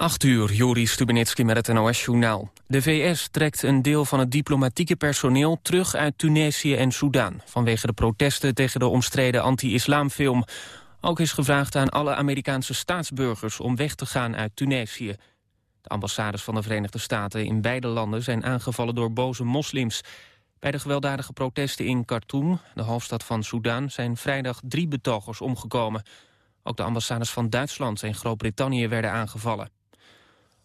8 uur, Joris Stubenitski met het NOS-journaal. De VS trekt een deel van het diplomatieke personeel terug uit Tunesië en Soedan... vanwege de protesten tegen de omstreden anti-islamfilm. Ook is gevraagd aan alle Amerikaanse staatsburgers om weg te gaan uit Tunesië. De ambassades van de Verenigde Staten in beide landen zijn aangevallen door boze moslims. Bij de gewelddadige protesten in Khartoum, de hoofdstad van Soedan... zijn vrijdag drie betogers omgekomen. Ook de ambassades van Duitsland en Groot-Brittannië werden aangevallen.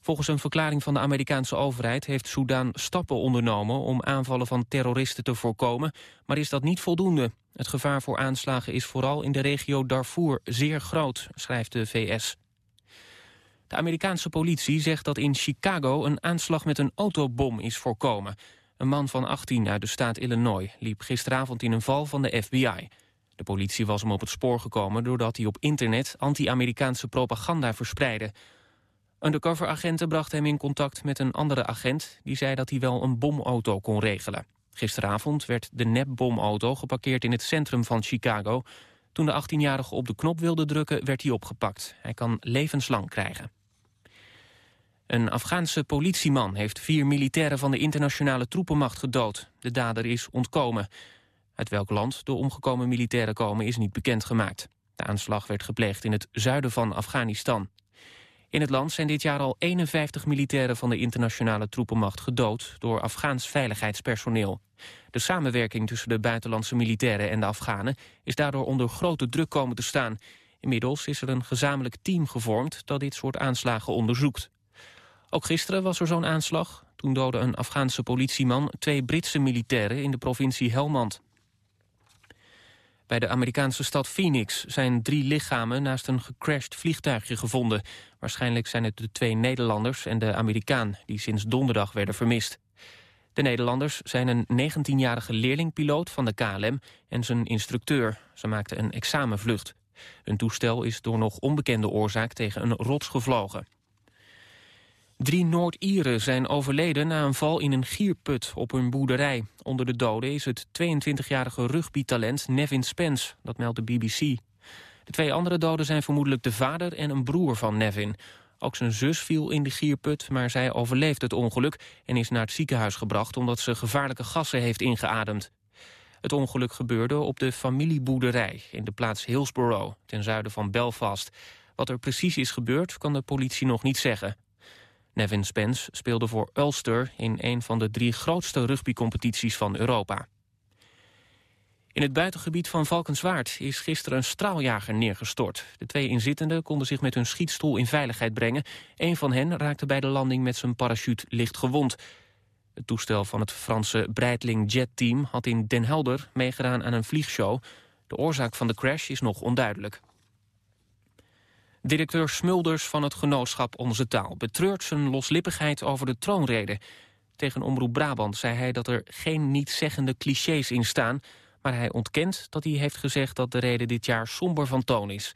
Volgens een verklaring van de Amerikaanse overheid heeft Soedan stappen ondernomen om aanvallen van terroristen te voorkomen, maar is dat niet voldoende. Het gevaar voor aanslagen is vooral in de regio Darfur zeer groot, schrijft de VS. De Amerikaanse politie zegt dat in Chicago een aanslag met een autobom is voorkomen. Een man van 18 uit de staat Illinois liep gisteravond in een val van de FBI. De politie was hem op het spoor gekomen doordat hij op internet anti-Amerikaanse propaganda verspreidde. Undercover-agenten brachten hem in contact met een andere agent... die zei dat hij wel een bomauto kon regelen. Gisteravond werd de nepbomauto geparkeerd in het centrum van Chicago. Toen de 18-jarige op de knop wilde drukken, werd hij opgepakt. Hij kan levenslang krijgen. Een Afghaanse politieman heeft vier militairen van de internationale troepenmacht gedood. De dader is ontkomen. Uit welk land de omgekomen militairen komen is niet bekendgemaakt. De aanslag werd gepleegd in het zuiden van Afghanistan. In het land zijn dit jaar al 51 militairen van de internationale troepenmacht gedood door Afghaans veiligheidspersoneel. De samenwerking tussen de buitenlandse militairen en de Afghanen is daardoor onder grote druk komen te staan. Inmiddels is er een gezamenlijk team gevormd dat dit soort aanslagen onderzoekt. Ook gisteren was er zo'n aanslag. Toen doodde een Afghaanse politieman twee Britse militairen in de provincie Helmand. Bij de Amerikaanse stad Phoenix zijn drie lichamen naast een gecrashed vliegtuigje gevonden. Waarschijnlijk zijn het de twee Nederlanders en de Amerikaan die sinds donderdag werden vermist. De Nederlanders zijn een 19-jarige leerlingpiloot van de KLM en zijn instructeur. Ze maakten een examenvlucht. Een toestel is door nog onbekende oorzaak tegen een rots gevlogen. Drie Noord-Ieren zijn overleden na een val in een gierput op hun boerderij. Onder de doden is het 22-jarige rugbytalent Nevin Spence, dat meldt de BBC. De twee andere doden zijn vermoedelijk de vader en een broer van Nevin. Ook zijn zus viel in de gierput, maar zij overleeft het ongeluk... en is naar het ziekenhuis gebracht omdat ze gevaarlijke gassen heeft ingeademd. Het ongeluk gebeurde op de familieboerderij in de plaats Hillsborough... ten zuiden van Belfast. Wat er precies is gebeurd, kan de politie nog niet zeggen. Nevin Spence speelde voor Ulster in een van de drie grootste rugbycompetities van Europa. In het buitengebied van Valkenswaard is gisteren een straaljager neergestort. De twee inzittenden konden zich met hun schietstoel in veiligheid brengen. Een van hen raakte bij de landing met zijn parachute licht gewond. Het toestel van het Franse Breitling Jet Team had in Den Helder meegedaan aan een vliegshow. De oorzaak van de crash is nog onduidelijk. Directeur Smulders van het genootschap Onze Taal betreurt zijn loslippigheid over de troonrede. Tegen Omroep Brabant zei hij dat er geen niet-zeggende clichés in staan... maar hij ontkent dat hij heeft gezegd dat de rede dit jaar somber van toon is.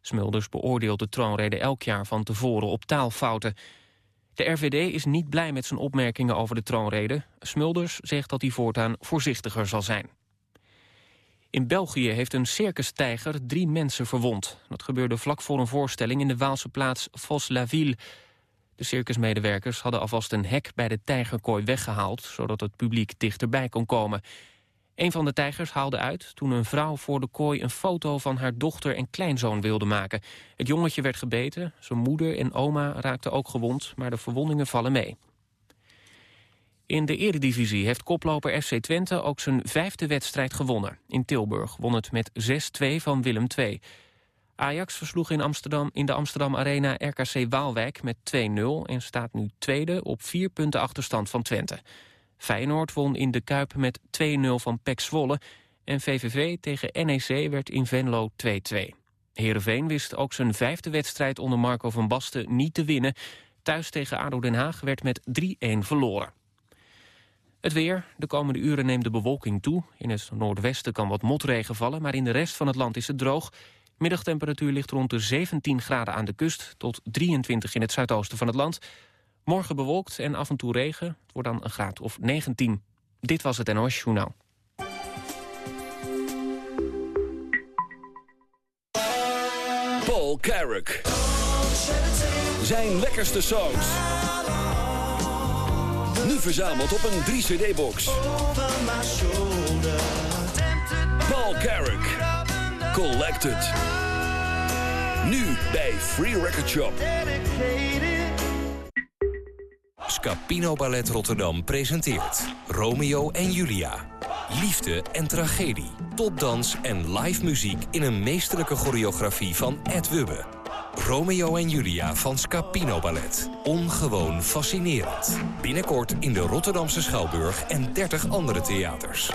Smulders beoordeelt de troonrede elk jaar van tevoren op taalfouten. De RVD is niet blij met zijn opmerkingen over de troonrede. Smulders zegt dat hij voortaan voorzichtiger zal zijn. In België heeft een circustijger drie mensen verwond. Dat gebeurde vlak voor een voorstelling in de Waalse plaats Vos-la-Ville. De circusmedewerkers hadden alvast een hek bij de tijgerkooi weggehaald... zodat het publiek dichterbij kon komen. Een van de tijgers haalde uit toen een vrouw voor de kooi... een foto van haar dochter en kleinzoon wilde maken. Het jongetje werd gebeten, zijn moeder en oma raakten ook gewond... maar de verwondingen vallen mee. In de eredivisie heeft koploper FC Twente ook zijn vijfde wedstrijd gewonnen. In Tilburg won het met 6-2 van Willem II. Ajax versloeg in, Amsterdam, in de Amsterdam Arena RKC Waalwijk met 2-0... en staat nu tweede op vier punten achterstand van Twente. Feyenoord won in de Kuip met 2-0 van PEC Zwolle... en VVV tegen NEC werd in Venlo 2-2. Heerenveen wist ook zijn vijfde wedstrijd onder Marco van Basten niet te winnen. Thuis tegen ADO Den Haag werd met 3-1 verloren. Het weer. De komende uren neemt de bewolking toe. In het noordwesten kan wat motregen vallen, maar in de rest van het land is het droog. Middagtemperatuur ligt rond de 17 graden aan de kust... tot 23 in het zuidoosten van het land. Morgen bewolkt en af en toe regen. Het wordt dan een graad of 19. Dit was het NOS Journaal. Paul Carrick. Zijn lekkerste songs. Verzameld op een 3-cd-box. Paul Carrick. Collected. Nu bij Free Record Shop. Scapino Ballet Rotterdam presenteert Romeo en Julia. Liefde en tragedie, topdans en live muziek in een meesterlijke choreografie van Ed Wubbe. Romeo en Julia van Scapino Ballet. Ongewoon fascinerend. Binnenkort in de Rotterdamse Schouwburg en 30 andere theaters.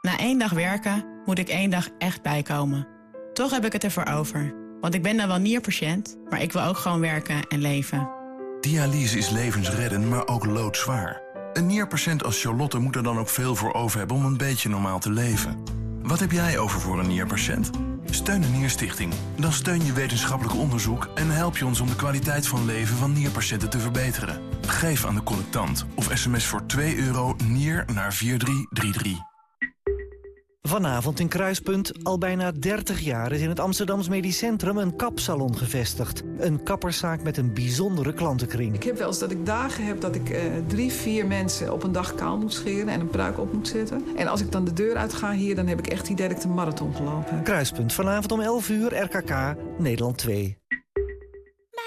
Na één dag werken moet ik één dag echt bijkomen. Toch heb ik het ervoor over. Want ik ben dan wel nierpatiënt, maar ik wil ook gewoon werken en leven. Dialyse is levensreddend, maar ook loodzwaar. Een nierpatiënt als Charlotte moet er dan ook veel voor over hebben om een beetje normaal te leven. Wat heb jij over voor een nierpatiënt? Steun de Nierstichting. Dan steun je wetenschappelijk onderzoek en help je ons om de kwaliteit van leven van nierpatiënten te verbeteren. Geef aan de collectant of sms voor 2 euro nier naar 4333. Vanavond in Kruispunt, al bijna 30 jaar is in het Amsterdams Medisch Centrum een kapsalon gevestigd. Een kapperszaak met een bijzondere klantenkring. Ik heb wel eens dat ik dagen heb dat ik eh, drie, vier mensen op een dag kaal moet scheren en een pruik op moet zetten. En als ik dan de deur uit ga hier, dan heb ik echt dat ik de marathon gelopen. Kruispunt, vanavond om 11 uur, RKK, Nederland 2.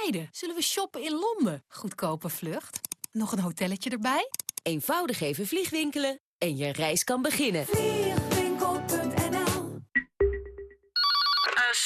Meiden, zullen we shoppen in Londen? Goedkope vlucht. Nog een hotelletje erbij? Eenvoudig even vliegwinkelen en je reis kan beginnen.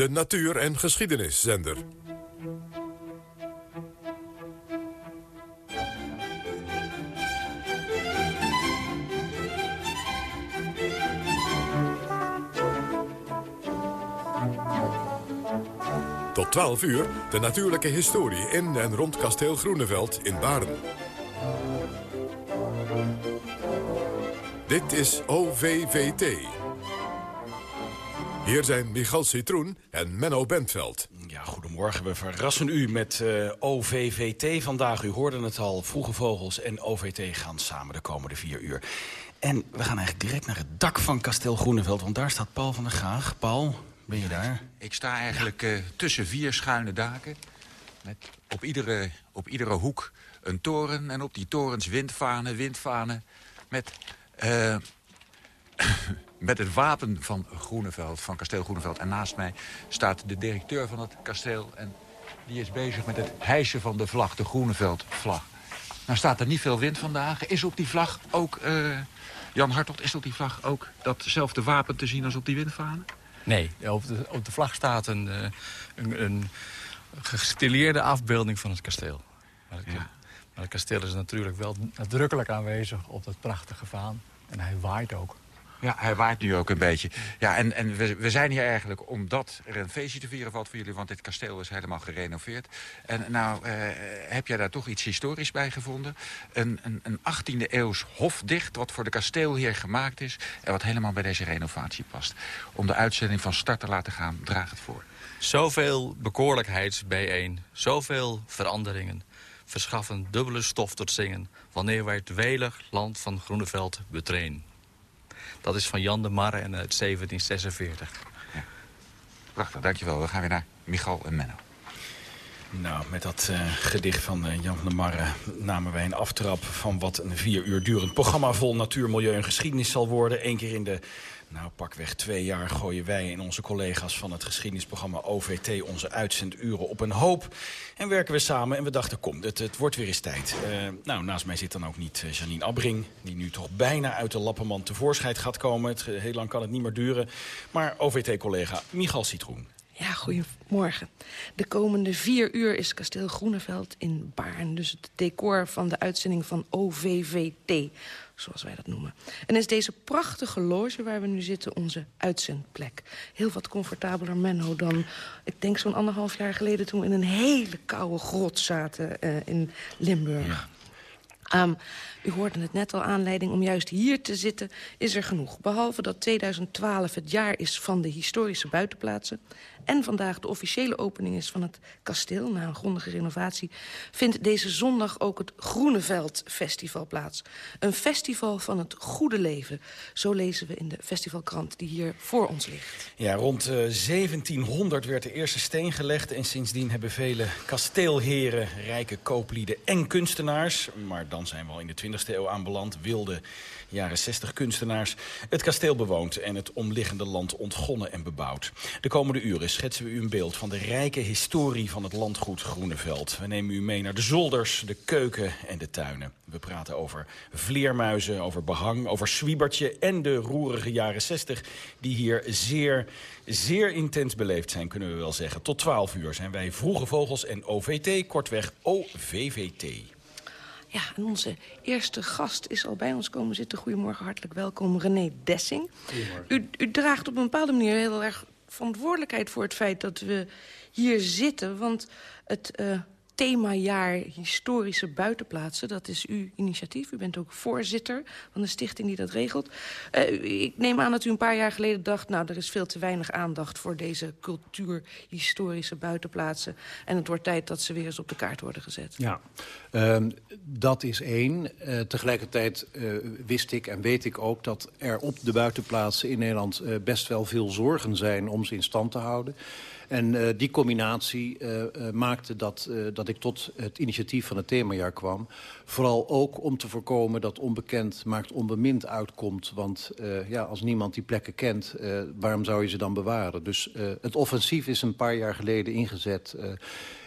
de natuur- en geschiedeniszender. Tot 12 uur de natuurlijke historie in en rond kasteel Groeneveld in Baren. Dit is OVVT. Hier zijn Michal Citroen en Menno Bentveld. Ja, goedemorgen. We verrassen u met uh, OVVT vandaag. U hoorde het al, Vroege Vogels en OVT gaan samen de komende vier uur. En we gaan eigenlijk direct naar het dak van kasteel Groeneveld... want daar staat Paul van der Graag. Paul, ben je daar? Ik sta eigenlijk uh, tussen vier schuine daken... met op iedere, op iedere hoek een toren... en op die torens windvanen, windvanen... met... Uh, met het wapen van Groeneveld, van kasteel Groeneveld. En naast mij staat de directeur van het kasteel. En die is bezig met het hijsen van de vlag, de Groeneveld-vlag. Nou staat er niet veel wind vandaag. Is op die vlag ook, uh, Jan Hartelt, is op die vlag ook datzelfde wapen te zien als op die windvanen? Nee, op de, op de vlag staat een, uh, een, een gestileerde afbeelding van het kasteel. Maar het, ja. maar het kasteel is natuurlijk wel nadrukkelijk aanwezig op dat prachtige vaan. En hij waait ook. Ja, hij waait nu ook een beetje. Ja, en, en we, we zijn hier eigenlijk omdat er een feestje te vieren valt voor jullie... want dit kasteel is helemaal gerenoveerd. En nou, eh, heb jij daar toch iets historisch bij gevonden? Een, een, een 18e eeuws hofdicht wat voor de kasteelheer gemaakt is... en wat helemaal bij deze renovatie past. Om de uitzending van start te laten gaan, draag het voor. Zoveel bekoorlijkheid bijeen, zoveel veranderingen... verschaffen dubbele stof tot zingen... wanneer wij het welig land van Groeneveld betreden. Dat is van Jan de Marre en uit 1746. Ja. Prachtig, dankjewel. We gaan weer naar Michal en Menno. Nou, met dat uh, gedicht van uh, Jan van der Marre namen wij een aftrap... van wat een vier uur durend programma vol natuur, milieu en geschiedenis zal worden. Eén keer in de nou, pakweg twee jaar gooien wij en onze collega's van het geschiedenisprogramma OVT... onze uitzenduren op een hoop. En werken we samen en we dachten, kom, het, het wordt weer eens tijd. Uh, nou, naast mij zit dan ook niet Janine Abbring... die nu toch bijna uit de lappenmand tevoorschijn gaat komen. Het, heel lang kan het niet meer duren. Maar OVT-collega Michal Citroen. Ja, goedemorgen. De komende vier uur is kasteel Groeneveld in Baarn. Dus het decor van de uitzending van OVVT, zoals wij dat noemen. En is deze prachtige loge waar we nu zitten onze uitzendplek. Heel wat comfortabeler Menno dan, ik denk zo'n anderhalf jaar geleden... toen we in een hele koude grot zaten uh, in Limburg. Ja. Um, u hoorde het net al, aanleiding om juist hier te zitten is er genoeg. Behalve dat 2012 het jaar is van de historische buitenplaatsen... en vandaag de officiële opening is van het kasteel... na een grondige renovatie, vindt deze zondag ook het Groeneveld Festival plaats. Een festival van het goede leven. Zo lezen we in de festivalkrant die hier voor ons ligt. Ja, rond uh, 1700 werd de eerste steen gelegd... en sindsdien hebben vele kasteelheren, rijke kooplieden en kunstenaars... maar dan zijn we al in de 20e eeuw aanbeland... wilde jaren 60 kunstenaars het kasteel bewoond... en het omliggende land ontgonnen en bebouwd. De komende uren schetsen we u een beeld van de rijke historie van het landgoed Groeneveld. We nemen u mee naar de zolders, de keuken en de tuinen. We praten over vleermuizen, over behang, over zwiebertje... en de roerige jaren 60 die hier zeer, zeer intens beleefd zijn, kunnen we wel zeggen. Tot 12 uur zijn wij Vroege Vogels en OVT, kortweg OVVT. Ja, en onze eerste gast is al bij ons komen zitten. Goedemorgen, hartelijk welkom, René Dessing. U, u draagt op een bepaalde manier heel erg verantwoordelijkheid voor het feit dat we hier zitten. Want het uh, themajaar historische buitenplaatsen. Dat is uw initiatief. U bent ook voorzitter van de stichting die dat regelt. Uh, ik neem aan dat u een paar jaar geleden dacht... nou, er is veel te weinig aandacht voor deze cultuurhistorische buitenplaatsen. En het wordt tijd dat ze weer eens op de kaart worden gezet. Ja, uh, dat is één. Uh, tegelijkertijd uh, wist ik en weet ik ook dat er op de buitenplaatsen in Nederland... best wel veel zorgen zijn om ze in stand te houden. En uh, die combinatie uh, uh, maakte dat, dat ik tot het initiatief van het themajaar kwam. Vooral ook om te voorkomen dat onbekend maakt onbemind uitkomt. Want ja, als niemand die plekken kent, waarom zou je ze dan bewaren? Dus het offensief is een paar jaar geleden ingezet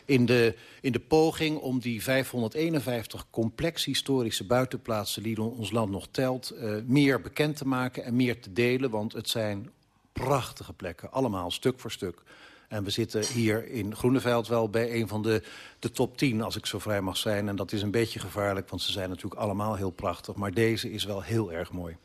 in de, in de poging om die 551 complex historische buitenplaatsen... die ons land nog telt, meer bekend te maken en meer te delen. Want het zijn prachtige plekken, allemaal stuk voor stuk. En we zitten hier in Groeneveld wel bij een van de, de top 10, als ik zo vrij mag zijn. En dat is een beetje gevaarlijk, want ze zijn natuurlijk allemaal heel prachtig. Maar deze is wel heel erg mooi.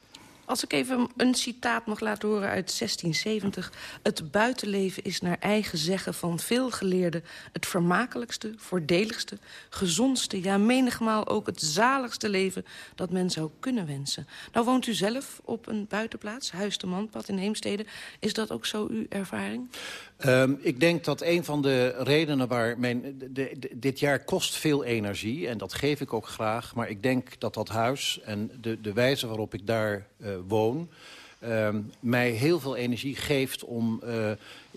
Als ik even een citaat mag laten horen uit 1670. Het buitenleven is naar eigen zeggen van veel geleerden... het vermakelijkste, voordeligste, gezondste... ja, menigmaal ook het zaligste leven dat men zou kunnen wensen. Nou woont u zelf op een buitenplaats, Huis de Manpad in Heemstede. Is dat ook zo uw ervaring? Um, ik denk dat een van de redenen waar... Mijn, de, dit jaar kost veel energie en dat geef ik ook graag. Maar ik denk dat dat huis en de, de wijze waarop ik daar uh, woon... Uh, mij heel veel energie geeft om uh,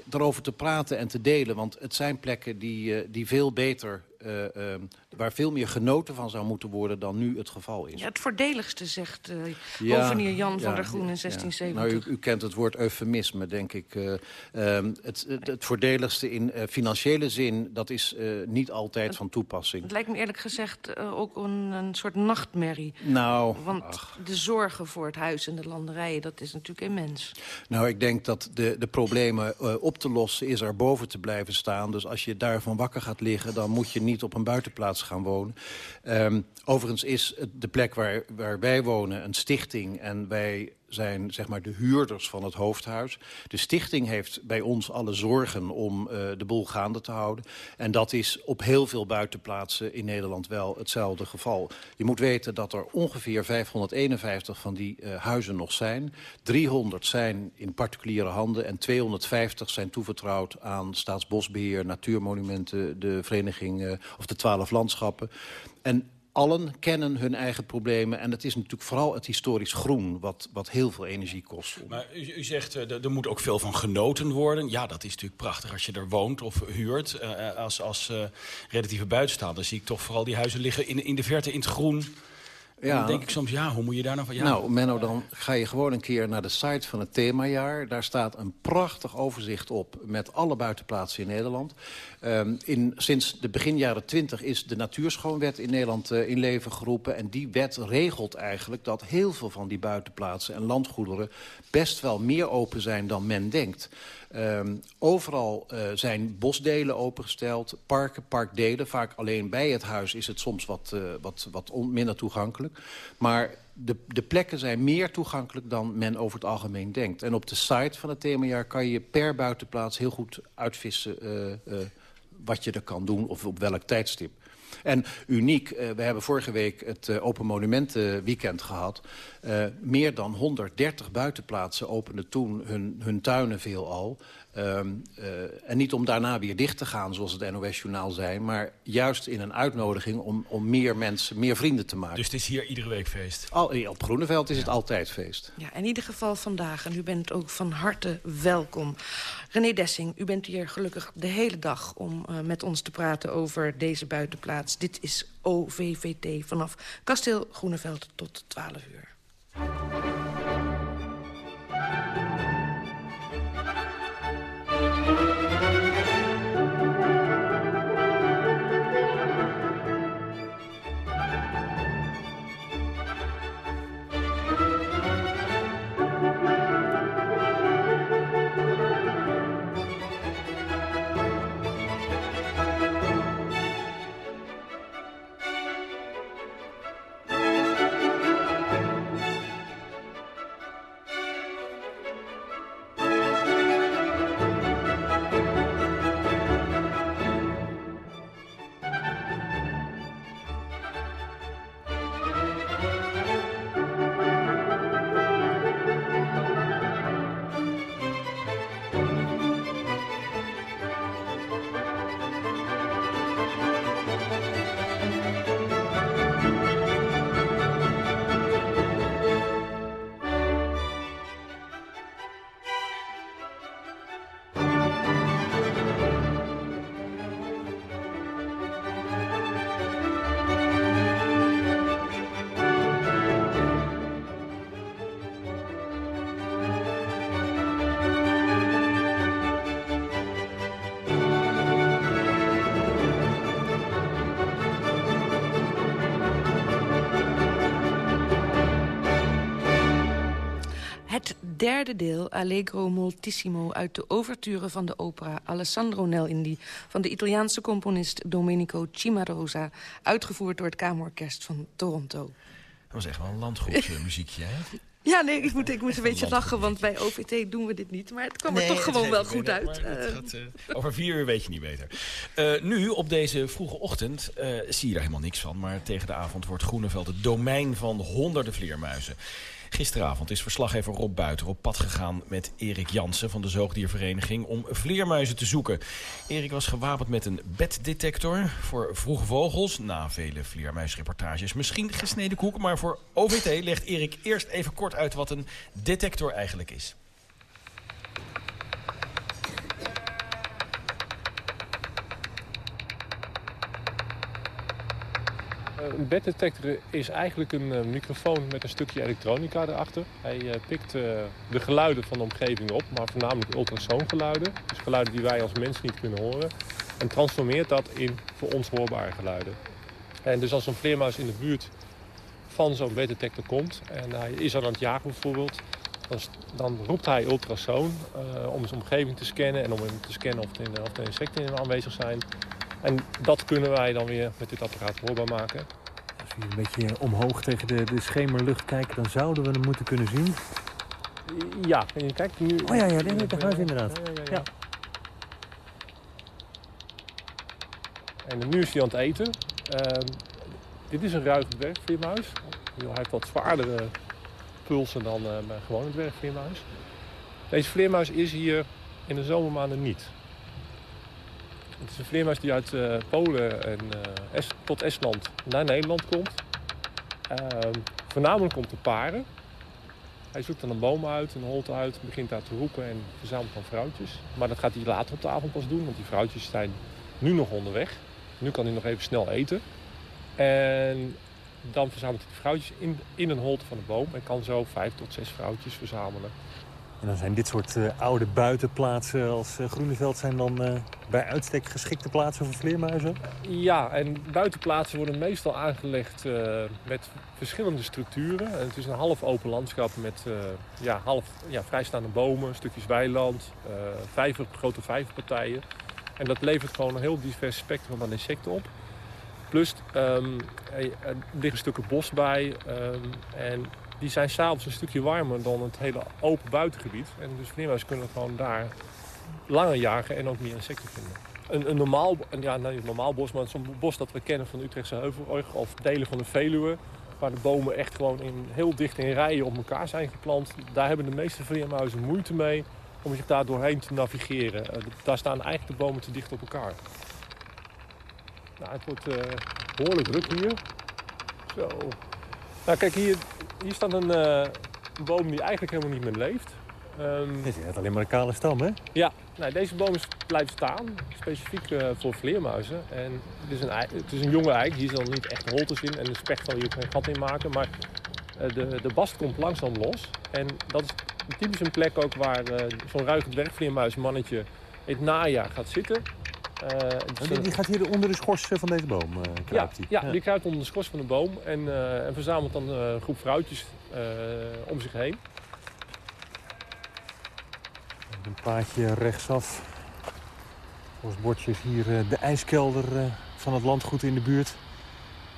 erover te praten en te delen. Want het zijn plekken die, uh, die veel beter uh, uh, waar veel meer genoten van zou moeten worden dan nu het geval is. Ja, het voordeligste, zegt uh, ja, Jan ja, van der Groen in 1670. Ja. Nou, u, u, kent het woord eufemisme, denk ik. Uh, um, het, het, het, voordeligste in uh, financiële zin, dat is niet altijd het, van toepassing. Het lijkt me eerlijk gezegd ook een, een, soort nachtmerrie. Nou, Want ach. de zorgen voor het huis en de landerijen, dat is natuurlijk immens. Nou, ik denk dat de, de problemen op te lossen is er boven te blijven staan. Dus als je daarvan wakker gaat liggen, dan moet je niet op een buitenplaats gaan wonen. Um, overigens is de plek waar, waar wij wonen een stichting en wij zijn zeg maar de huurders van het hoofdhuis. De stichting heeft bij ons alle zorgen om uh, de boel gaande te houden. En dat is op heel veel buitenplaatsen in Nederland wel hetzelfde geval. Je moet weten dat er ongeveer 551 van die uh, huizen nog zijn. 300 zijn in particuliere handen en 250 zijn toevertrouwd aan Staatsbosbeheer, Natuurmonumenten, de vereniging uh, of de twaalf landschappen. En allen kennen hun eigen problemen. En het is natuurlijk vooral het historisch groen wat, wat heel veel energie kost. Maar u, zegt, uh, er moet ook veel van genoten worden. Ja, dat is natuurlijk prachtig als je er woont of huurt. Uh, als als uh, relatieve buitenstaander zie ik toch vooral die huizen liggen in, in de verte in het groen... Ja. Dan denk ik soms, ja, hoe moet je daar nou van... Ja, nou, Menno, dan ga je gewoon een keer naar de site van het themajaar. Daar staat een prachtig overzicht op met alle buitenplaatsen in Nederland. Um, in, sinds de begin jaren twintig is de Natuurschoonwet in Nederland uh, in leven geroepen. En die wet regelt eigenlijk dat heel veel van die buitenplaatsen en landgoederen... best wel meer open zijn dan men denkt. Ehm, overal uh, zijn bosdelen opengesteld, parken, parkdelen. Vaak alleen bij het huis is het soms wat, uh, wat, wat minder toegankelijk. Maar de, de plekken zijn meer toegankelijk dan men over het algemeen denkt. En op de site van het themajaar kan je per buitenplaats heel goed uitvissen... Uh, wat je er kan doen of op welk tijdstip. En uniek, uh, we hebben vorige week het uh, Open Monumenten Weekend gehad. Uh, meer dan 130 buitenplaatsen openden toen hun, hun tuinen veelal. Um, uh, en niet om daarna weer dicht te gaan, zoals het NOS-journaal zei... maar juist in een uitnodiging om, om meer mensen, meer vrienden te maken. Dus het is hier iedere week feest? Al, op Groeneveld is ja. het altijd feest. Ja, in ieder geval vandaag. En u bent ook van harte welkom. René Dessing, u bent hier gelukkig de hele dag... om uh, met ons te praten over deze buitenplaats. Dit is OVVT vanaf Kasteel Groeneveld tot 12 uur. Derde deel, Allegro Moltissimo... uit de overture van de opera Alessandro Nel van de Italiaanse componist Domenico Cimarosa... uitgevoerd door het Kamerorkest van Toronto. Dat was echt wel een landgoedje muziekje, hè? Ja, nee, ik moet, ik moet een beetje lachen, want bij OVT doen we dit niet. Maar het kwam nee, er toch gewoon wel goed uit. Gaat, uh, over vier uur weet je niet beter. Uh, nu, op deze vroege ochtend, zie je daar helemaal niks van. Maar tegen de avond wordt Groeneveld het domein van honderden vleermuizen. Gisteravond is verslaggever Rob Buiter op pad gegaan met Erik Jansen van de Zoogdiervereniging om vleermuizen te zoeken. Erik was gewapend met een beddetector voor vroege vogels. Na vele vleermuisreportages misschien gesneden koek, maar voor OVT legt Erik eerst even kort uit wat een detector eigenlijk is. Een beddetector is eigenlijk een uh, microfoon met een stukje elektronica erachter. Hij uh, pikt de geluiden van de omgeving op, maar voornamelijk ultrasoongeluiden. Dus geluiden die wij als mens niet kunnen horen. En transformeert dat in voor ons hoorbare geluiden. En dus als een vleermuis in de buurt van zo'n beddetector komt... en hij is aan het jagen bijvoorbeeld... dan, roept hij ultrasoon om zijn omgeving te scannen... en om te scannen of er, insecten in aanwezig zijn... En dat kunnen wij dan weer met dit apparaat hoorbaar maken. Als we een beetje omhoog tegen de, de schemerlucht kijken, dan zouden we hem moeten kunnen zien. Ja, en je kijkt nu... Oh ja, ja, daar gaan ze inderdaad. Ja, ja, ja. En nu is hij aan het eten. Uh, dit is een ruige dwergvleermuis. Hij heeft wat zwaardere pulsen dan uh, bij gewone dwergvleermuis. Deze vleermuis is hier in de zomermaanden niet. Het is een vleermuis die uit uh, Polen en es tot Estland naar Nederland komt. Uh, voornamelijk om te paren. Hij zoekt dan een boom uit, een holte uit, begint daar te roepen en verzamelt dan vrouwtjes. Maar dat gaat hij later op de avond pas doen, want die vrouwtjes zijn nu nog onderweg. Nu kan hij nog even snel eten. En dan verzamelt hij de vrouwtjes in, in een holte van de boom en kan zo vijf tot zes vrouwtjes verzamelen. En dan zijn dit soort uh, oude buitenplaatsen als uh, Groeneveld... zijn dan uh, bij uitstek geschikte plaatsen voor vleermuizen? Ja, en buitenplaatsen worden meestal aangelegd met verschillende structuren. En het is een half open landschap met ja, half ja, vrijstaande bomen, stukjes weiland... vijver, grote vijverpartijen. En dat levert gewoon een heel divers spectrum aan insecten op. Plus, um, er liggen stukken bos bij. Um, en die zijn s'avonds een stukje warmer dan het hele open buitengebied. En dus vleermuizen kunnen gewoon daar langer jagen en ook meer insecten vinden. Een, een normaal, ja, een normaal bos, maar zo'n bos dat we kennen van de Utrechtse Heuvel of delen van de Veluwe, waar de bomen echt gewoon in, heel dicht in rijen op elkaar zijn geplant. Daar hebben de meeste vleermuizen moeite mee om zich daar doorheen te navigeren. Uh, daar staan eigenlijk de bomen te dicht op elkaar. Nou, het wordt uh, behoorlijk druk hier. Zo. Nou, kijk, hier, hier staat een, uh, een, boom die eigenlijk helemaal niet meer leeft. Um, Dit is net alleen maar een kale stam, hè? Ja, nou, deze boom is, blijft staan, specifiek uh, voor vleermuizen. En het is, een, het is een jonge eik, hier zal niet echt holtes in en de specht zal hier geen gat in maken. Maar uh, de, de bast komt langzaam los. En dat is typisch een plek ook waar zo'n ruige dwergvleermuismannetje in het najaar gaat zitten. Uh, die, die, gaat hier onder de schors van deze boom uh, ja, die. Ja, ja, die kruipt onder de schors van de boom en, uh, en verzamelt dan een groep vrouwtjes om zich heen. Een paadje rechtsaf. Volgens bordjes hier de ijskelder van het landgoed in de buurt.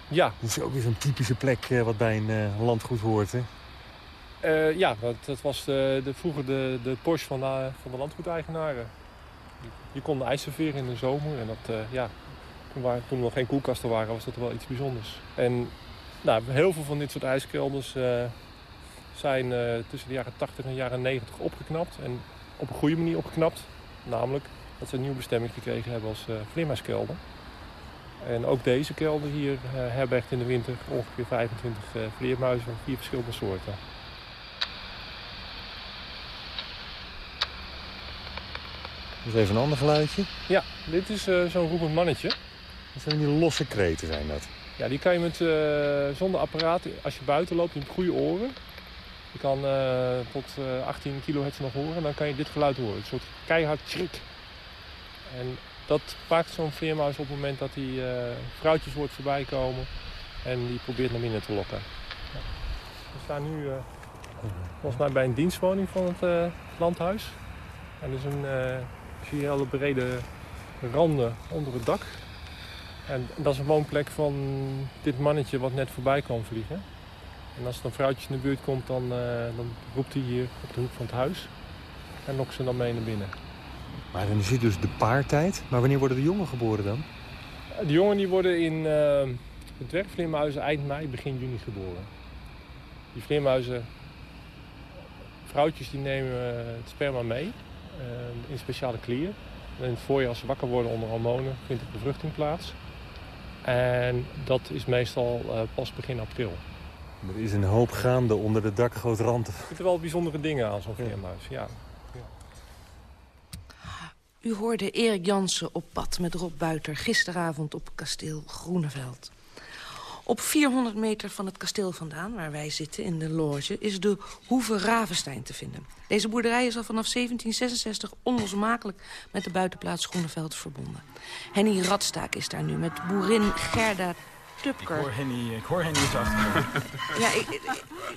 Ja. Dat is ook weer zo'n typische plek wat bij een landgoed hoort, hè? ja, dat, dat was de, de, vroeger de, de Porsche van de, van de landgoedeigenaren je kon ijs serveren in de zomer. En dat, uh, ja, toen, waar, toen, er nog geen koelkasten waren, was dat wel iets bijzonders. En nou, heel veel van dit soort ijskelders uh, zijn uh, tussen de jaren 80 en de jaren 90 opgeknapt. En op een goede manier opgeknapt. Namelijk dat ze een nieuwe bestemming gekregen hebben als uh, vleermuiskelder. En ook deze kelder hier herbergt in de winter ongeveer 25 vleermuizen van vier verschillende soorten. Dus even een ander geluidje. Ja, dit is uh, zo'n roepend mannetje. Dat zijn die losse kreten zijn dat? Ja, die kan je met, uh, zonder apparaat, als je buiten loopt, je hebt goede oren. Je kan uh, tot 18 kilohertz nog horen, dan kan je dit geluid horen. Een soort keihard schrik. En dat maakt zo'n vleermuis op het moment dat die vrouwtjes wordt voorbij komen. En die probeert naar binnen te lokken. Ja. We staan nu volgens mij bij een dienstwoning van het landhuis. En is een zie je hele brede randen onder het dak. En dat is een woonplek van dit mannetje wat net voorbij kwam vliegen. En als er een vrouwtje in de buurt komt, dan, uh, dan roept hij hier op de hoek van het huis. En lokt ze dan mee naar binnen. Maar dan zit dus de paartijd. Maar wanneer worden de jongen geboren dan? De jongen die worden in uh, de dwergvleermuizen eind mei, begin juni geboren. Die vleermuizen, vrouwtjes die nemen het sperma mee. Ehm, in speciale klieren. in het voorjaar als ze wakker worden onder hormonen vindt de bevruchting plaats. En dat is meestal uh, pas begin april. Er is een hoop gaande onder de dakgrootrand. Er zitten wel bijzondere dingen aan zo'n vleermuis, ja. ja. U hoorde Erik Jansen op pad met Rob Buiter gisteravond op kasteel Groeneveld. Op 400 meter van het kasteel vandaan, waar wij zitten in de loge... is de Hoeve Ravenstein te vinden. Deze boerderij is al vanaf 1766 onlosmakelijk met de buitenplaats Groeneveld verbonden. Henny Radstaak is daar nu met boerin Gerda Tupker. Ik hoor Henny, ik hoor Henny Ja, ik,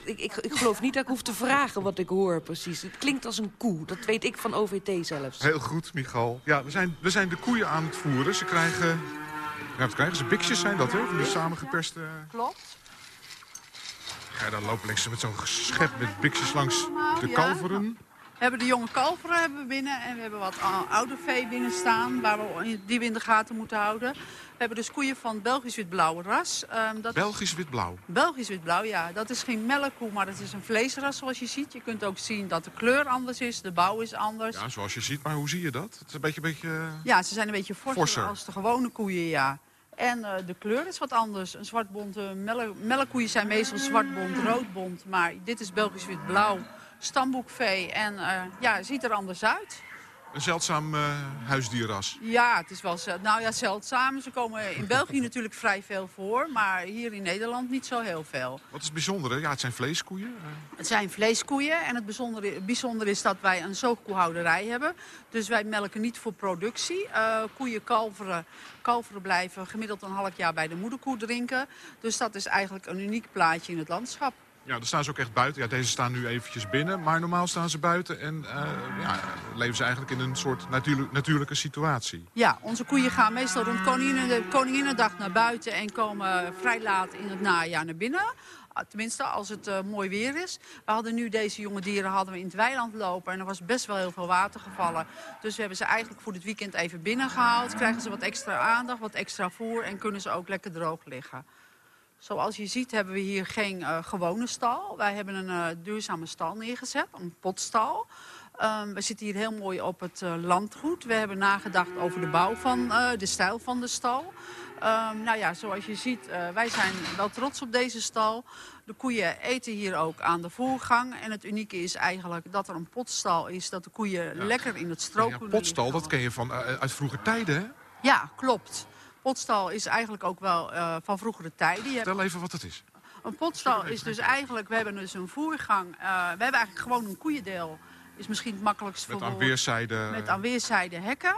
ik, ik, ik, geloof niet dat ik hoef te vragen wat ik hoor precies. Het klinkt als een koe, dat weet ik van OVT zelfs. Heel goed, Michal. Ja, we zijn, we zijn de koeien aan het voeren. Ze krijgen ja, wat krijgen ze? Biksjes zijn dat, hè? Van die samengeperste... Klopt. Ga je dan lopen links met zo'n schep met biksjes langs de kalveren? We hebben de jonge kalveren hebben we binnen en we hebben wat oude vee binnen staan... Waar we, die we in de gaten moeten houden. We hebben dus koeien van Belgisch wit-blauw ras. Um, dat Belgisch wit-blauw? Belgisch wit-blauw, ja. Dat is geen melkkoe, maar het is een vleesras zoals je ziet. Je kunt ook zien dat de kleur anders is, de bouw is anders. Ja, zoals je ziet. Maar hoe zie je dat? Het is een beetje... beetje... Ja, ze zijn een beetje forser, als de gewone koeien, ja. En uh, de kleur is wat anders. Een zwartbont, melk, melkkoeien zijn meestal zwartbont, roodbont. Maar dit is Belgisch wit-blauw, stamboekvee. En uh, ja, ziet er anders uit. Een zeldzaam uh, huisdierras. Ja, het is wel nou ja, zeldzaam. Ze komen in België natuurlijk vrij veel voor, maar hier in Nederland niet zo heel veel. Wat is het bijzondere? Ja, het zijn vleeskoeien. Het zijn vleeskoeien en het bijzondere, bijzondere is dat wij een zoogkoehouderij hebben. Dus wij melken niet voor productie. Uh, koeien kalveren, kalveren blijven gemiddeld een half jaar bij de moederkoe drinken. Dus dat is eigenlijk een uniek plaatje in het landschap. Ja, daar staan ze ook echt buiten. Ja, deze staan nu eventjes binnen, maar normaal staan ze buiten. En uh, ja, leven ze eigenlijk in een soort natuurlijk, natuurlijke situatie. Ja, onze koeien gaan meestal rond Koninginnedag naar buiten... en komen vrij laat in het najaar naar binnen. Ah, tenminste, als het uh, mooi weer is. We hadden nu deze jonge dieren hadden we in het weiland lopen. En er was best wel heel veel water gevallen. Dus we hebben ze eigenlijk voor het weekend even binnengehaald. Krijgen ze wat extra aandacht, wat extra voer. En kunnen ze ook lekker droog liggen. Zoals je ziet hebben we hier geen uh, gewone stal. Wij hebben een uh, duurzame stal neergezet, een potstal. Um, we zitten hier heel mooi op het uh, landgoed. We hebben nagedacht over de bouw van de stijl van de stal. Um, nou ja, zoals je ziet, wij zijn wel trots op deze stal. De koeien eten hier ook aan de voorgang. En het unieke is eigenlijk dat er een potstal is, dat de koeien lekker in het stro ja, potstal, dat ken je van, uit vroege tijden, hè? Ja, klopt potstal is eigenlijk ook wel uh, van vroegere tijden. Vertel even wat het is. Een potstal is dus eigenlijk, we hebben dus een voergang. Uh, we hebben eigenlijk gewoon een koeiendeel. Is misschien het makkelijkst voor... Met aan weerszijden... Met aan weerszijden hekken.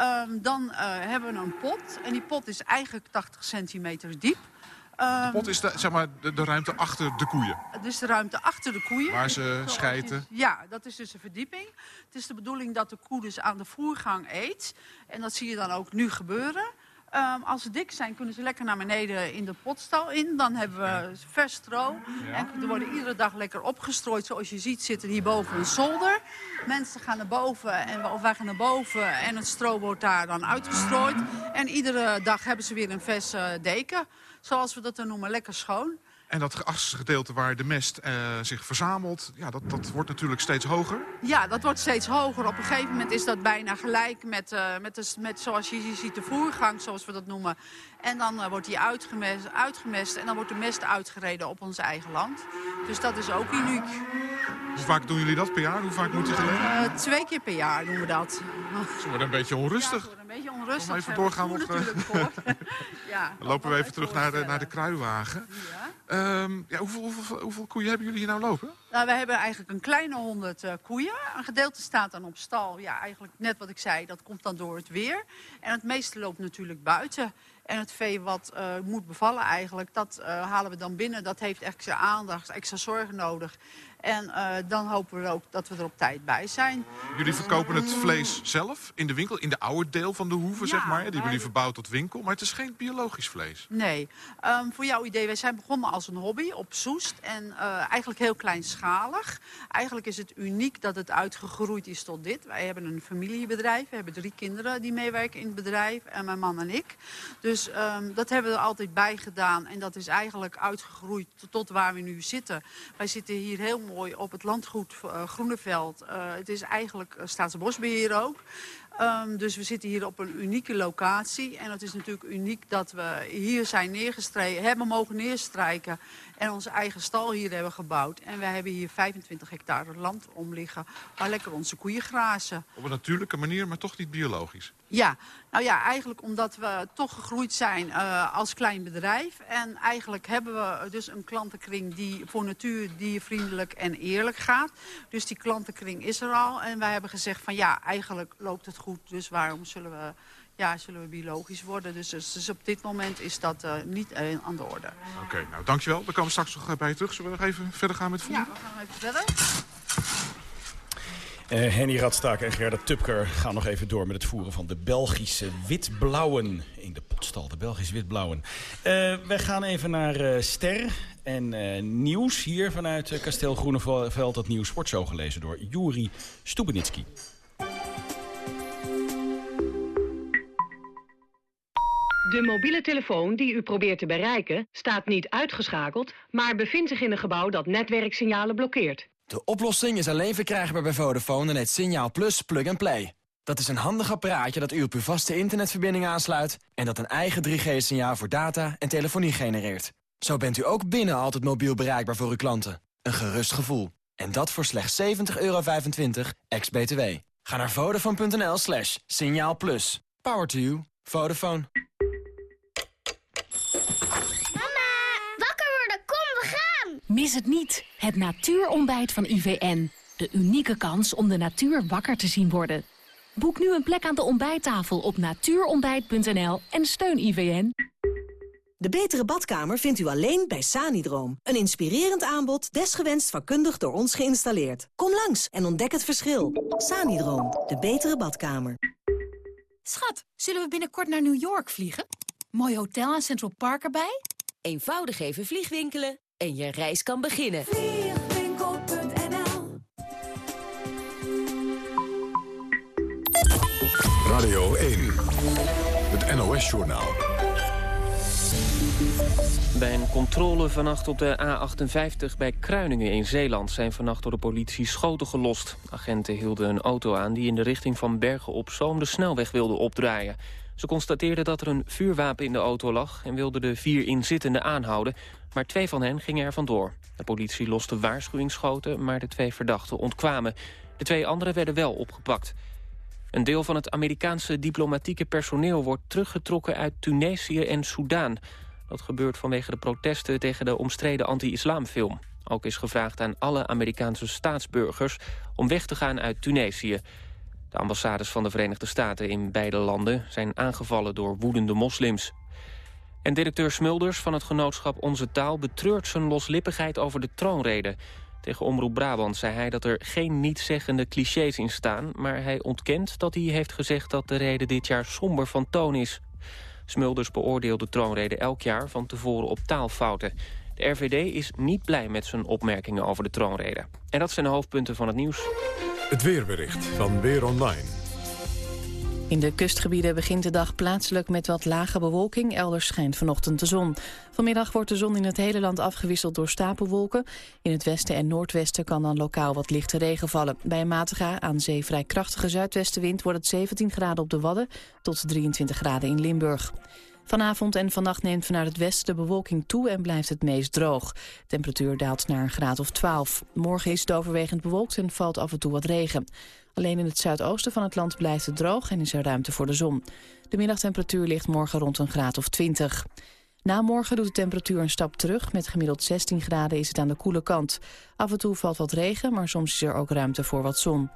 Um, dan uh, hebben we een pot. En die pot is eigenlijk 80 centimeter diep. Um, de pot is de, zeg maar, de, de, ruimte achter de koeien? Het is de ruimte achter de koeien. Waar ze schijten? Ja, dat is dus een verdieping. Het is de bedoeling dat de koe dus aan de voergang eet. En dat zie je dan ook nu gebeuren. Um, als ze dik zijn, kunnen ze lekker naar beneden in de potstal in. Dan hebben we vers stro. Ja. En er worden iedere dag lekker opgestrooid. Zoals je ziet zit er hierboven een zolder. Mensen gaan naar boven en of wij gaan naar boven. En het stro wordt daar dan uitgestrooid. En iedere dag hebben ze weer een vers deken. Zoals we dat dan noemen, lekker schoon. En dat achterste gedeelte waar de mest uh, zich verzamelt, ja, dat, dat wordt natuurlijk steeds hoger? Ja, dat wordt steeds hoger. Op een gegeven moment is dat bijna gelijk met, uh, met, de, met zoals je ziet, de voergang, zoals we dat noemen. En dan uh, wordt die uitgemest, uitgemest en dan wordt de mest uitgereden op ons eigen land. Dus dat is ook uniek. Hoe vaak doen jullie dat per jaar? Hoe vaak moet je geleden? twee keer per jaar doen we dat. Ze worden een beetje onrustig. Ja, een beetje onrustig. even doorgaan nog. ja, dan lopen we even terug naar de, naar de kruiwagen. Ja. Um, ja, hoeveel, hoeveel, hoeveel, koeien hebben jullie hier nou lopen? Nou, we hebben eigenlijk een kleine honderd uh, koeien. Een gedeelte staat dan op stal. Ja, eigenlijk net wat ik zei, dat komt dan door het weer. En het meeste loopt natuurlijk buiten. En het vee wat uh, moet bevallen eigenlijk, dat uh, halen we dan binnen. Dat heeft extra aandacht, extra zorg nodig. En uh, dan hopen we ook dat we er op tijd bij zijn. Jullie verkopen het vlees zelf in de winkel, in de oude deel van de hoeve, ja, zeg maar. Die hebben jullie verbouwd tot winkel, maar het is geen biologisch vlees. Nee. Um, voor jouw idee, wij zijn begonnen als een hobby op Soest. En uh, eigenlijk heel kleinschalig. Eigenlijk is het uniek dat het uitgegroeid is tot dit. Wij hebben een familiebedrijf. We hebben drie kinderen die meewerken in het bedrijf. En mijn man en ik. Dus um, dat hebben we er altijd bij gedaan. En dat is eigenlijk uitgegroeid tot, tot waar we nu zitten. Wij zitten hier heel op het landgoed uh, Groeneveld. Uh, het is eigenlijk uh, Staatsbosbeheer ook. Um, dus we zitten hier op een unieke locatie. En het is natuurlijk uniek dat we hier zijn neergestreken, hebben mogen neerstrijken. En onze eigen stal hier hebben gebouwd. En wij hebben hier 25 hectare land om liggen waar lekker onze koeien grazen. Op een natuurlijke manier, maar toch niet biologisch? Ja, nou ja, eigenlijk omdat we toch gegroeid zijn uh, als klein bedrijf. En eigenlijk hebben we dus een klantenkring die voor natuur diervriendelijk en eerlijk gaat. Dus die klantenkring is er al. En wij hebben gezegd van ja, eigenlijk loopt het goed. Dus waarom zullen we ja, zullen we biologisch worden. Dus, dus, dus, op dit moment is dat uh, niet uh, aan de orde. Oké, okay, nou dankjewel. We komen straks nog bij je terug. Zullen we nog even verder gaan met voeren? Ja, we gaan even verder. Uh, Henny Radstaak en Gerda Tupker gaan nog even door met het voeren van de Belgische witblauwen. In de potstal, de Belgische witblauwen. Uh, wij gaan even naar uh, Ster en nieuws hier vanuit Kasteel Groeneveld. Het nieuws wordt zo gelezen door Juri Stubenitski. De mobiele telefoon die u probeert te bereiken staat niet uitgeschakeld... maar bevindt zich in een gebouw dat netwerksignalen blokkeert. De oplossing is alleen verkrijgbaar bij Vodafone en het Signaal Plus Plug and Play. Dat is een handig apparaatje dat u op uw vaste internetverbinding aansluit... en dat een eigen 3G-signaal voor data en telefonie genereert. Zo bent u ook binnen altijd mobiel bereikbaar voor uw klanten. Een gerust gevoel. En dat voor slechts 70,25 euro ex-BTW. Ga naar vodafone.nl slash signaal plus. Power to you. Vodafone. Mis het niet, het natuurontbijt van IVN. De unieke kans om de natuur wakker te zien worden. Boek nu een plek aan de ontbijttafel op natuurontbijt.nl en steun IVN. De betere badkamer vindt u alleen bij Sanidroom. Een inspirerend aanbod, desgewenst vakkundig door ons geïnstalleerd. Kom langs en ontdek het verschil. Sanidroom, de betere badkamer. Schat, zullen we binnenkort naar New York vliegen? Mooi hotel en Central Park erbij? Eenvoudig even vliegwinkelen en je reis kan beginnen. Radio 1, het NOS-journaal. Bij een controle vannacht op de A58 bij Kruiningen in Zeeland... zijn vannacht door de politie schoten gelost. Agenten hielden een auto aan die in de richting van Bergen op Zoom... de snelweg wilde opdraaien. Ze constateerden dat er een vuurwapen in de auto lag... en wilden de vier inzittenden aanhouden, maar twee van hen gingen er vandoor. De politie loste waarschuwingsschoten, maar de twee verdachten ontkwamen. De twee anderen werden wel opgepakt. Een deel van het Amerikaanse diplomatieke personeel wordt teruggetrokken uit Tunesië en Soudaan. Dat gebeurt vanwege de protesten tegen de omstreden anti-islamfilm. Ook is gevraagd aan alle Amerikaanse staatsburgers om weg te gaan uit Tunesië. De ambassades van de Verenigde Staten in beide landen zijn aangevallen door woedende moslims. En directeur Smulders van het genootschap Onze Taal betreurt zijn loslippigheid over de troonrede. Tegen Omroep Brabant zei hij dat er geen nietszeggende clichés in staan... maar hij ontkent dat hij heeft gezegd dat de rede dit jaar somber van toon is. Smulders beoordeelt de troonrede elk jaar van tevoren op taalfouten. De RVD is niet blij met zijn opmerkingen over de troonrede. En dat zijn de hoofdpunten van het nieuws. Het weerbericht van Weer Online. In de kustgebieden begint de dag plaatselijk met wat lage bewolking. Elders schijnt vanochtend de zon. Vanmiddag wordt de zon in het hele land afgewisseld door stapelwolken. In het westen en noordwesten kan dan lokaal wat lichte regen vallen. Bij een matige, aan zee vrij krachtige zuidwestenwind... wordt het 17 graden op de Wadden tot 23 graden in Limburg. Vanavond en vannacht neemt vanuit het westen de bewolking toe en blijft het meest droog. De temperatuur daalt naar een graad of 12. Morgen is het overwegend bewolkt en valt af en toe wat regen. Alleen in het zuidoosten van het land blijft het droog en is er ruimte voor de zon. De middagtemperatuur ligt morgen rond een graad of 20. Na morgen doet de temperatuur een stap terug. Met gemiddeld 16 graden is het aan de koele kant. Af en toe valt wat regen, maar soms is er ook ruimte voor wat zon.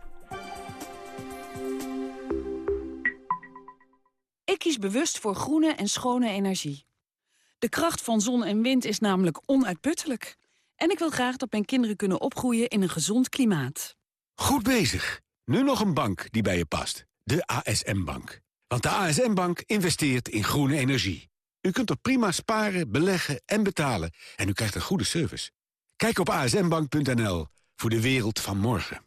Bewust voor groene en schone energie. De kracht van zon en wind is namelijk onuitputtelijk. En ik wil graag dat mijn kinderen kunnen opgroeien in een gezond klimaat. Goed bezig. Nu nog een bank die bij je past. De ASM-bank. Want de ASM-bank investeert in groene energie. U kunt er prima sparen, beleggen en betalen. En u krijgt een goede service. Kijk op asmbank.nl voor de wereld van morgen.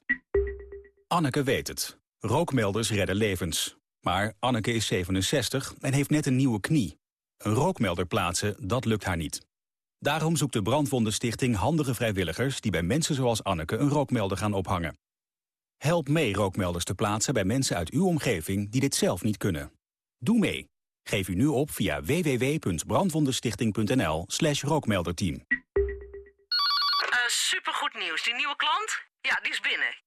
Anneke weet het. Rookmelders redden levens. Maar Anneke is 67 en heeft net een nieuwe knie. Een rookmelder plaatsen, dat lukt haar niet. Daarom zoekt de Brandwondenstichting handige vrijwilligers... die bij mensen zoals Anneke een rookmelder gaan ophangen. Help mee rookmelders te plaatsen bij mensen uit uw omgeving... die dit zelf niet kunnen. Doe mee. Geef u nu op via www.brandwondenstichting.nl slash rookmelderteam. Uh, supergoed nieuws. Die nieuwe klant? Ja, die is binnen.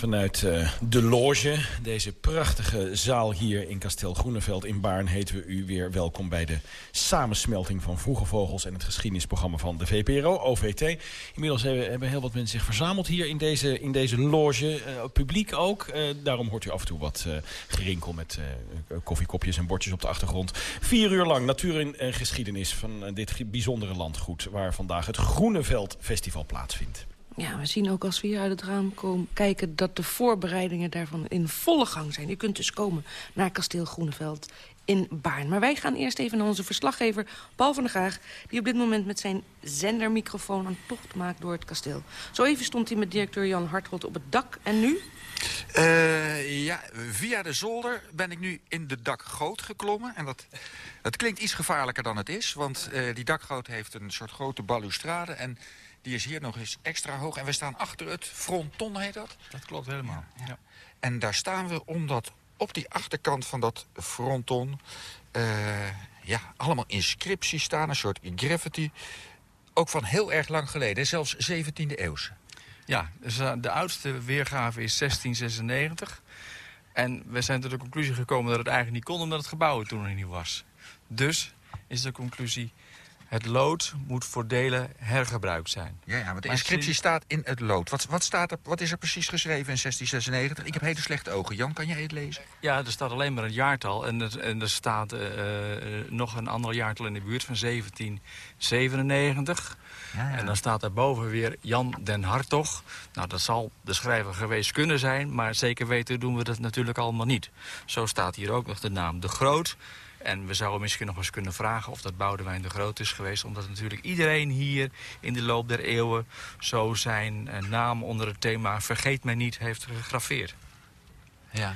Vanuit uh, de loge, deze prachtige zaal hier in Kasteel Groeneveld in Baarn... heten we u weer welkom bij de samensmelting van Vroege Vogels... en het geschiedenisprogramma van de VPRO, OVT. Inmiddels hebben, hebben heel wat mensen zich verzameld hier in deze, in deze loge. Uh, publiek ook. Uh, daarom hoort u af en toe wat gerinkel met koffiekopjes en bordjes op de achtergrond. Vier uur lang natuur en geschiedenis van dit bijzondere landgoed... waar vandaag het Groeneveld Festival plaatsvindt. Ja, we zien ook als we hier uit het raam komen, kijken... dat de voorbereidingen daarvan in volle gang zijn. U kunt dus komen naar Kasteel Groeneveld in Baarn. Maar wij gaan eerst even naar onze verslaggever Paul van der Graag... die op dit moment met zijn zendermicrofoon een tocht maakt door het kasteel. Zo even stond hij met directeur Jan Hartgold op het dak. En nu? Uh, ja, via de zolder ben ik nu in de dakgoot geklommen. En dat, dat klinkt iets gevaarlijker dan het is. Want uh, die dakgoot heeft een soort grote balustrade... en die is hier nog eens extra hoog. En we staan achter het fronton, heet dat? Dat klopt helemaal, ja. En daar staan we omdat op die achterkant van dat fronton... Uh, ja, allemaal inscripties staan, een soort graffiti. Ook van heel erg lang geleden, zelfs 17e eeuwse. Ja, dus uh, de oudste weergave is 1696. En we zijn tot de conclusie gekomen dat het eigenlijk niet kon... omdat het gebouw toen nog niet was. Dus is de conclusie het lood moet voor delen hergebruikt zijn. Ja, ja want de inscriptie staat in het lood. Wat, wat, staat er, wat is er precies geschreven in 1696? Ik heb hele slechte ogen. Jan, kan jij het lezen? Ja, er staat alleen maar een jaartal. En er, en er staat uh, nog een ander jaartal in de buurt van 1797. Ja, ja. En dan staat daarboven weer Jan den Hartog. Nou, dat zal de schrijver geweest kunnen zijn... maar zeker weten doen we dat natuurlijk allemaal niet. Zo staat hier ook nog de naam De Groot... En we zouden misschien nog eens kunnen vragen of dat Boudewijn de Groot is geweest. Omdat natuurlijk iedereen hier in de loop der eeuwen zo zijn naam onder het thema Vergeet mij niet heeft gegraveerd. Ja.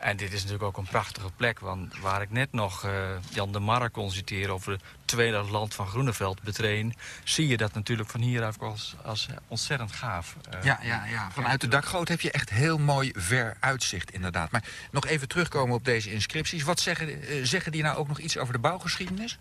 En dit is natuurlijk ook een prachtige plek. Want waar ik net nog uh, Jan de Marre kon citeren over het tweede land van Groeneveld betreden... zie je dat natuurlijk van hieruit als, als ontzettend gaaf. Uh, ja, ja, ja, vanuit de dakgoot heb je echt heel mooi ver uitzicht inderdaad. Maar nog even terugkomen op deze inscripties. Wat zeggen, uh, zeggen die nou ook nog iets over de bouwgeschiedenis?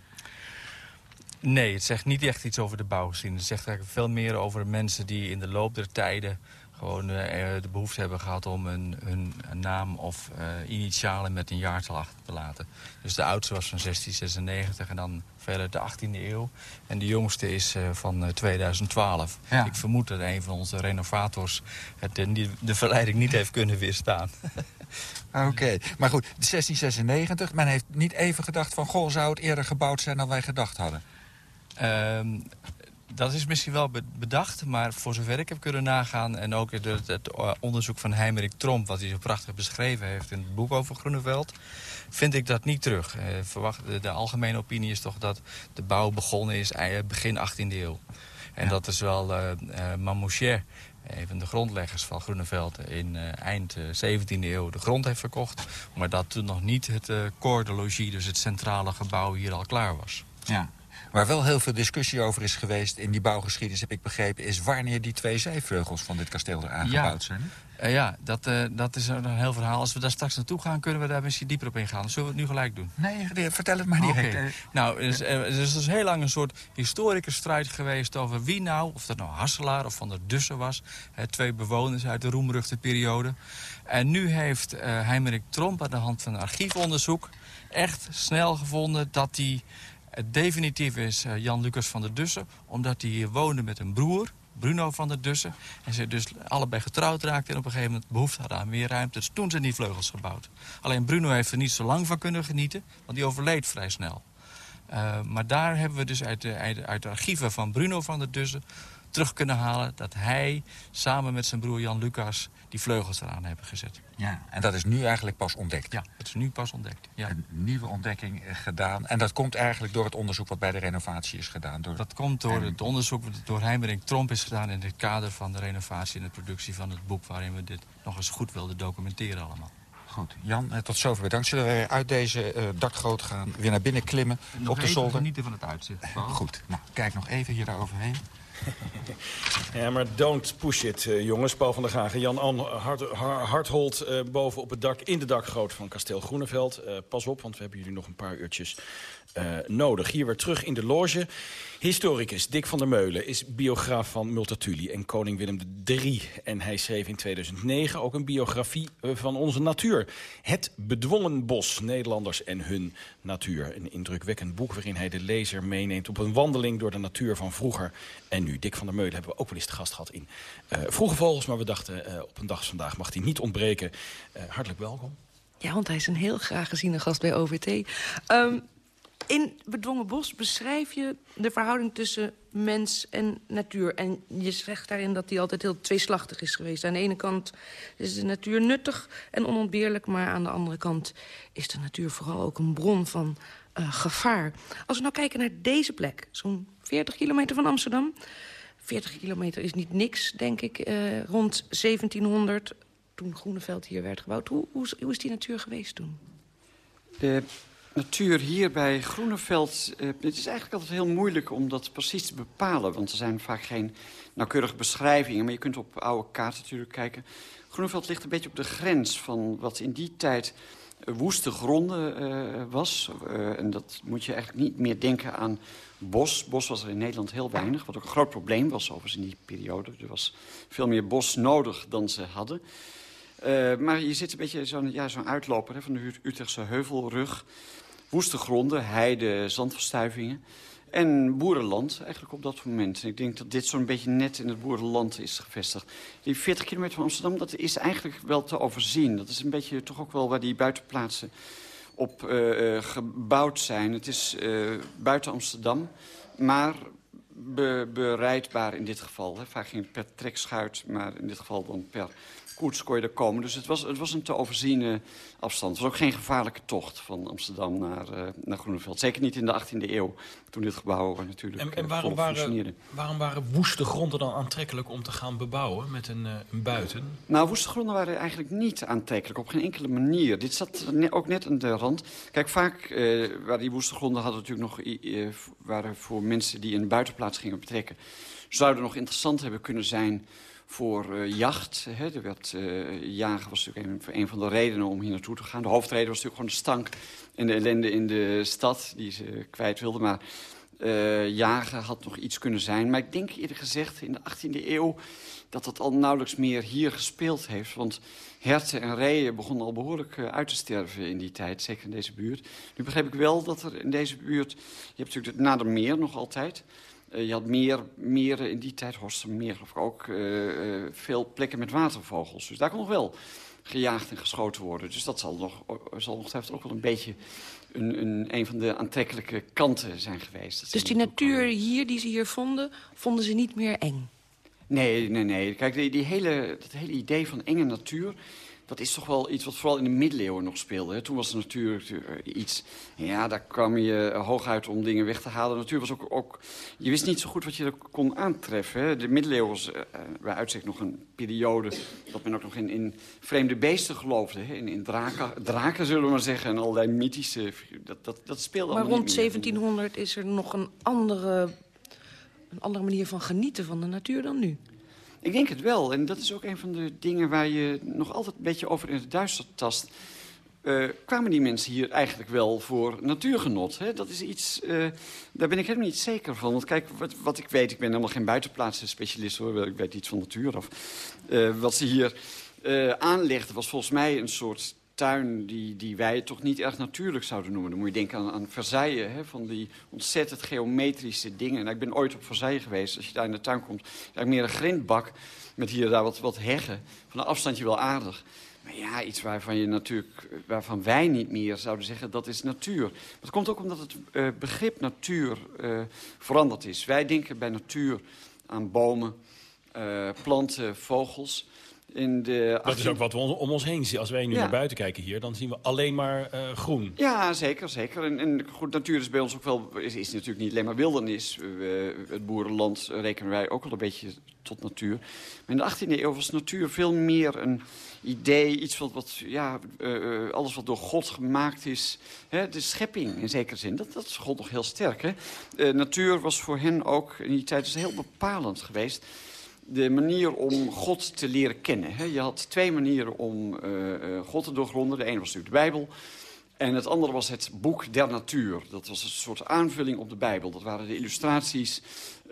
Nee, het zegt niet echt iets over de bouwgeschiedenis. Het zegt eigenlijk veel meer over mensen die in de loop der tijden gewoon uh, de behoefte hebben gehad om hun naam of uh, initialen met een jaartal achter te laten. Dus de oudste was van 1696 en dan verder de 18e eeuw. En de jongste is van 2012. Ja. Ik vermoed dat een van onze renovators het, de, de verleiding niet heeft kunnen weerstaan. Oké, okay. maar goed, 1696. Men heeft niet even gedacht van... goh, zou het eerder gebouwd zijn dan wij gedacht hadden? Um, dat is misschien wel bedacht, maar voor zover ik heb kunnen nagaan... en ook het, het onderzoek van Heimerik Tromp, wat hij zo prachtig beschreven heeft... in het boek over Groeneveld, vind ik dat niet terug. Eh, verwacht, de algemene opinie is toch dat de bouw begonnen is begin 18e eeuw. En ja. dat is wel uh, uh, Mamouchet, een van de grondleggers van Groeneveld... in uh, eind 17e eeuw de grond heeft verkocht... maar dat toen nog niet het uh, corps de logis, dus het centrale gebouw, hier al klaar was. Ja. Waar wel heel veel discussie over is geweest in die bouwgeschiedenis, heb ik begrepen, is wanneer die twee zijvleugels van dit kasteel er aangebouwd ja. zijn. Uh, ja, dat, uh, dat is een heel verhaal. Als we daar straks naartoe gaan, kunnen we daar misschien dieper op ingaan. Zullen we het nu gelijk doen? Nee, vertel het maar niet. Okay. Nou, dus, uh, dus er is heel lang een soort historische strijd geweest over wie nou, of dat nou Hasselaar of Van der Dussen was. Hè, twee bewoners uit de roemruchte periode. En nu heeft Heimerik Tromp aan de hand van een archiefonderzoek echt snel gevonden dat die het definitief is uh, Jan Lucas van der Dussen... omdat hij hier woonde met een broer, Bruno van der Dussen. En ze dus allebei getrouwd raakten en op een gegeven moment behoefte hadden aan meer ruimte. Dus toen zijn die vleugels gebouwd. Alleen Bruno heeft er niet zo lang van kunnen genieten, want die overleed vrij snel. Uh, maar daar hebben we dus uit de, uit de archieven van Bruno van der Dussen terug kunnen halen... dat hij samen met zijn broer Jan Lucas die vleugels eraan hebben gezet. Ja, en dat is nu eigenlijk pas ontdekt? Ja, dat is nu pas ontdekt. Ja. Een nieuwe ontdekking gedaan. En dat komt eigenlijk door het onderzoek wat bij de renovatie is gedaan? Door... Dat komt door het onderzoek wat door Heimerink Tromp is gedaan... in het kader van de renovatie en de productie van het boek... waarin we dit nog eens goed wilden documenteren allemaal. Goed, Jan, tot zover bedankt. Zullen we uit deze uh, dakgoot gaan, weer naar binnen klimmen nog op de zolder? genieten van het uitzicht. Goed, nou, kijk nog even hier daaroverheen. Ja, maar don't push it, uh, jongens. Paul van der Gagen, Jan An Hart, Harthold uh, boven op het dak in de dakgoot van kasteel Groeneveld. Uh, pas op, want we hebben jullie nog een paar uurtjes nodig. Hier weer terug in de loge. Historicus Dick van der Meulen is biograaf van Multatuli en koning Willem III. En hij schreef in 2009 ook een biografie van onze natuur. Het Bedwongen Bos, Nederlanders en hun natuur. Een indrukwekkend boek waarin hij de lezer meeneemt... op een wandeling door de natuur van vroeger en nu. Dick van der Meulen hebben we ook wel eens te gast gehad in uh, Vroege Vogels. Maar we dachten, op een dag vandaag mag hij niet ontbreken. Hartelijk welkom. Ja, want hij is een heel graag geziene gast bij OVT. Um, in Bedwongen Bos beschrijf je de verhouding tussen mens en natuur. En je zegt daarin dat die altijd heel tweeslachtig is geweest. Aan de ene kant is de natuur nuttig en onontbeerlijk... maar aan de andere kant is de natuur vooral ook een bron van uh, gevaar. Als we nou kijken naar deze plek, zo'n 40 kilometer van Amsterdam... 40 kilometer is niet niks, denk ik, uh, rond 1700... toen Groeneveld hier werd gebouwd. Hoe, hoe, hoe is die natuur geweest toen? De natuur hier bij Groeneveld... Uh, het is eigenlijk altijd heel moeilijk om dat precies te bepalen. Want er zijn vaak geen nauwkeurige beschrijvingen. Maar je kunt op oude kaarten natuurlijk kijken. Groeneveld ligt een beetje op de grens van wat in die tijd woeste gronden uh, was. En dat moet je eigenlijk niet meer denken aan bos. Bos was er in Nederland heel weinig, wat ook een groot probleem was overigens in die periode. Er was veel meer bos nodig dan ze hadden. Maar je zit een beetje zo'n ja, zo uitloper hè, van de Utrechtse heuvelrug. Woeste gronden, heide, zandverstuivingen. En boerenland, eigenlijk op dat moment. Ik denk dat dit zo'n beetje net in het boerenland is gevestigd. Die 40 kilometer van Amsterdam, dat is eigenlijk wel te overzien. Dat is een beetje toch ook wel waar die buitenplaatsen op uh, gebouwd zijn. Het is uh, buiten Amsterdam, maar be bereidbaar in dit geval. Hè. Vaak ging het per trekschuit, maar in dit geval dan per koets kon je er komen. Dus het was, het was een te overziene afstand. Het was ook geen gevaarlijke tocht van Amsterdam naar, uh, naar Groeneveld. Zeker niet in de 18e eeuw, toen dit gebouw natuurlijk En, en waarom, waren, waarom waren woeste gronden dan aantrekkelijk om te gaan bebouwen met een, uh, een buiten? Nou, woeste gronden waren eigenlijk niet aantrekkelijk, op geen enkele manier. Dit zat ne ook net aan de rand. Kijk, vaak uh, waar die woeste gronden hadden natuurlijk nog... waren voor mensen die een buitenplaats gingen betrekken... zouden nog interessant hebben kunnen zijn voor uh, jacht. Hè. Er uh, jagen was natuurlijk een, van de redenen om hier naartoe te gaan. De hoofdreden was natuurlijk gewoon de stank en de ellende in de stad die ze kwijt wilden. Maar uh, jagen had nog iets kunnen zijn. Maar ik denk eerder gezegd in de 18e eeuw dat dat al nauwelijks meer hier gespeeld heeft. Want herten en reeën begonnen al behoorlijk uit te sterven in die tijd. Zeker in deze buurt. Nu begrijp ik wel dat er in deze buurt... Je hebt natuurlijk het Nadermeer nog altijd... Uh, je had meer, meren in die tijd, Horstermeer of ook, uh, uh, veel plekken met watervogels. Dus daar kon nog wel gejaagd en geschoten worden. Dus dat zal nog, zal ongetwijfeld ook wel een beetje een, een, een van de aantrekkelijke kanten zijn geweest. Dat dus die natuur hier die ze hier vonden, vonden ze niet meer eng? Nee, nee, nee. Kijk, die, die hele, dat hele idee van enge natuur dat is toch wel iets wat vooral in de middeleeuwen nog speelde. Hè. Toen was er natuurlijk uh, iets... Ja, daar kwam je hooguit om dingen weg te halen. De natuur was ook, ook... Je wist niet zo goed wat je er kon aantreffen. Hè. De middeleeuwen was uh, bij uitzicht nog een periode... dat men ook nog in, in vreemde beesten geloofde. Hè. In, in draken, draken, zullen we maar zeggen. En allerlei mythische... Dat, dat, dat speelde Maar rond niet 1700 is er nog een andere, een andere manier van genieten van de natuur dan nu. Ik denk het wel. En dat is ook een van de dingen waar je nog altijd een beetje over in het duister tast. Uh, kwamen die mensen hier eigenlijk wel voor natuurgenot? Hè? Dat is iets, uh, daar ben ik helemaal niet zeker van. Want kijk, wat, wat ik weet, ik ben helemaal geen buitenplaatsen specialist hoor. Ik weet iets van natuur af. Uh, wat ze hier aanlegden was volgens mij een soort tuin die, die wij toch niet erg natuurlijk zouden noemen. Dan moet je denken aan, aan Versailles, hè, van die ontzettend geometrische dingen. En ik ben ooit op Versailles geweest. Als je daar in de tuin komt, eigenlijk meer een grindbak met hier daar wat, wat heggen. Van een afstandje wel aardig. Maar ja, iets waarvan, je natuurlijk, waarvan wij niet meer zouden zeggen, dat is natuur. Maar dat komt ook omdat het uh, begrip natuur uh, veranderd is. Wij denken bij natuur aan bomen, uh, planten, vogels... In de 18... Dat is ook wat we om ons heen zien. Als wij nu ja. naar buiten kijken hier, dan zien we alleen maar uh, groen. Ja, zeker. zeker. En, en goed, natuur is bij ons ook wel... is, is natuurlijk niet alleen maar wildernis. Uh, het boerenland rekenen wij ook wel een beetje tot natuur. Maar in de 18e eeuw was natuur veel meer een idee. Iets wat, wat ja, uh, alles wat door God gemaakt is. Hè, de schepping in zekere zin. Dat, dat is God nog heel sterk. Hè? natuur was voor hen ook in die tijd dus heel bepalend geweest de manier om God te leren kennen. Je had twee manieren om uh, God te doorgronden. De ene was natuurlijk de Bijbel. En het andere was het boek der natuur. Dat was een soort aanvulling op de Bijbel. Dat waren de illustraties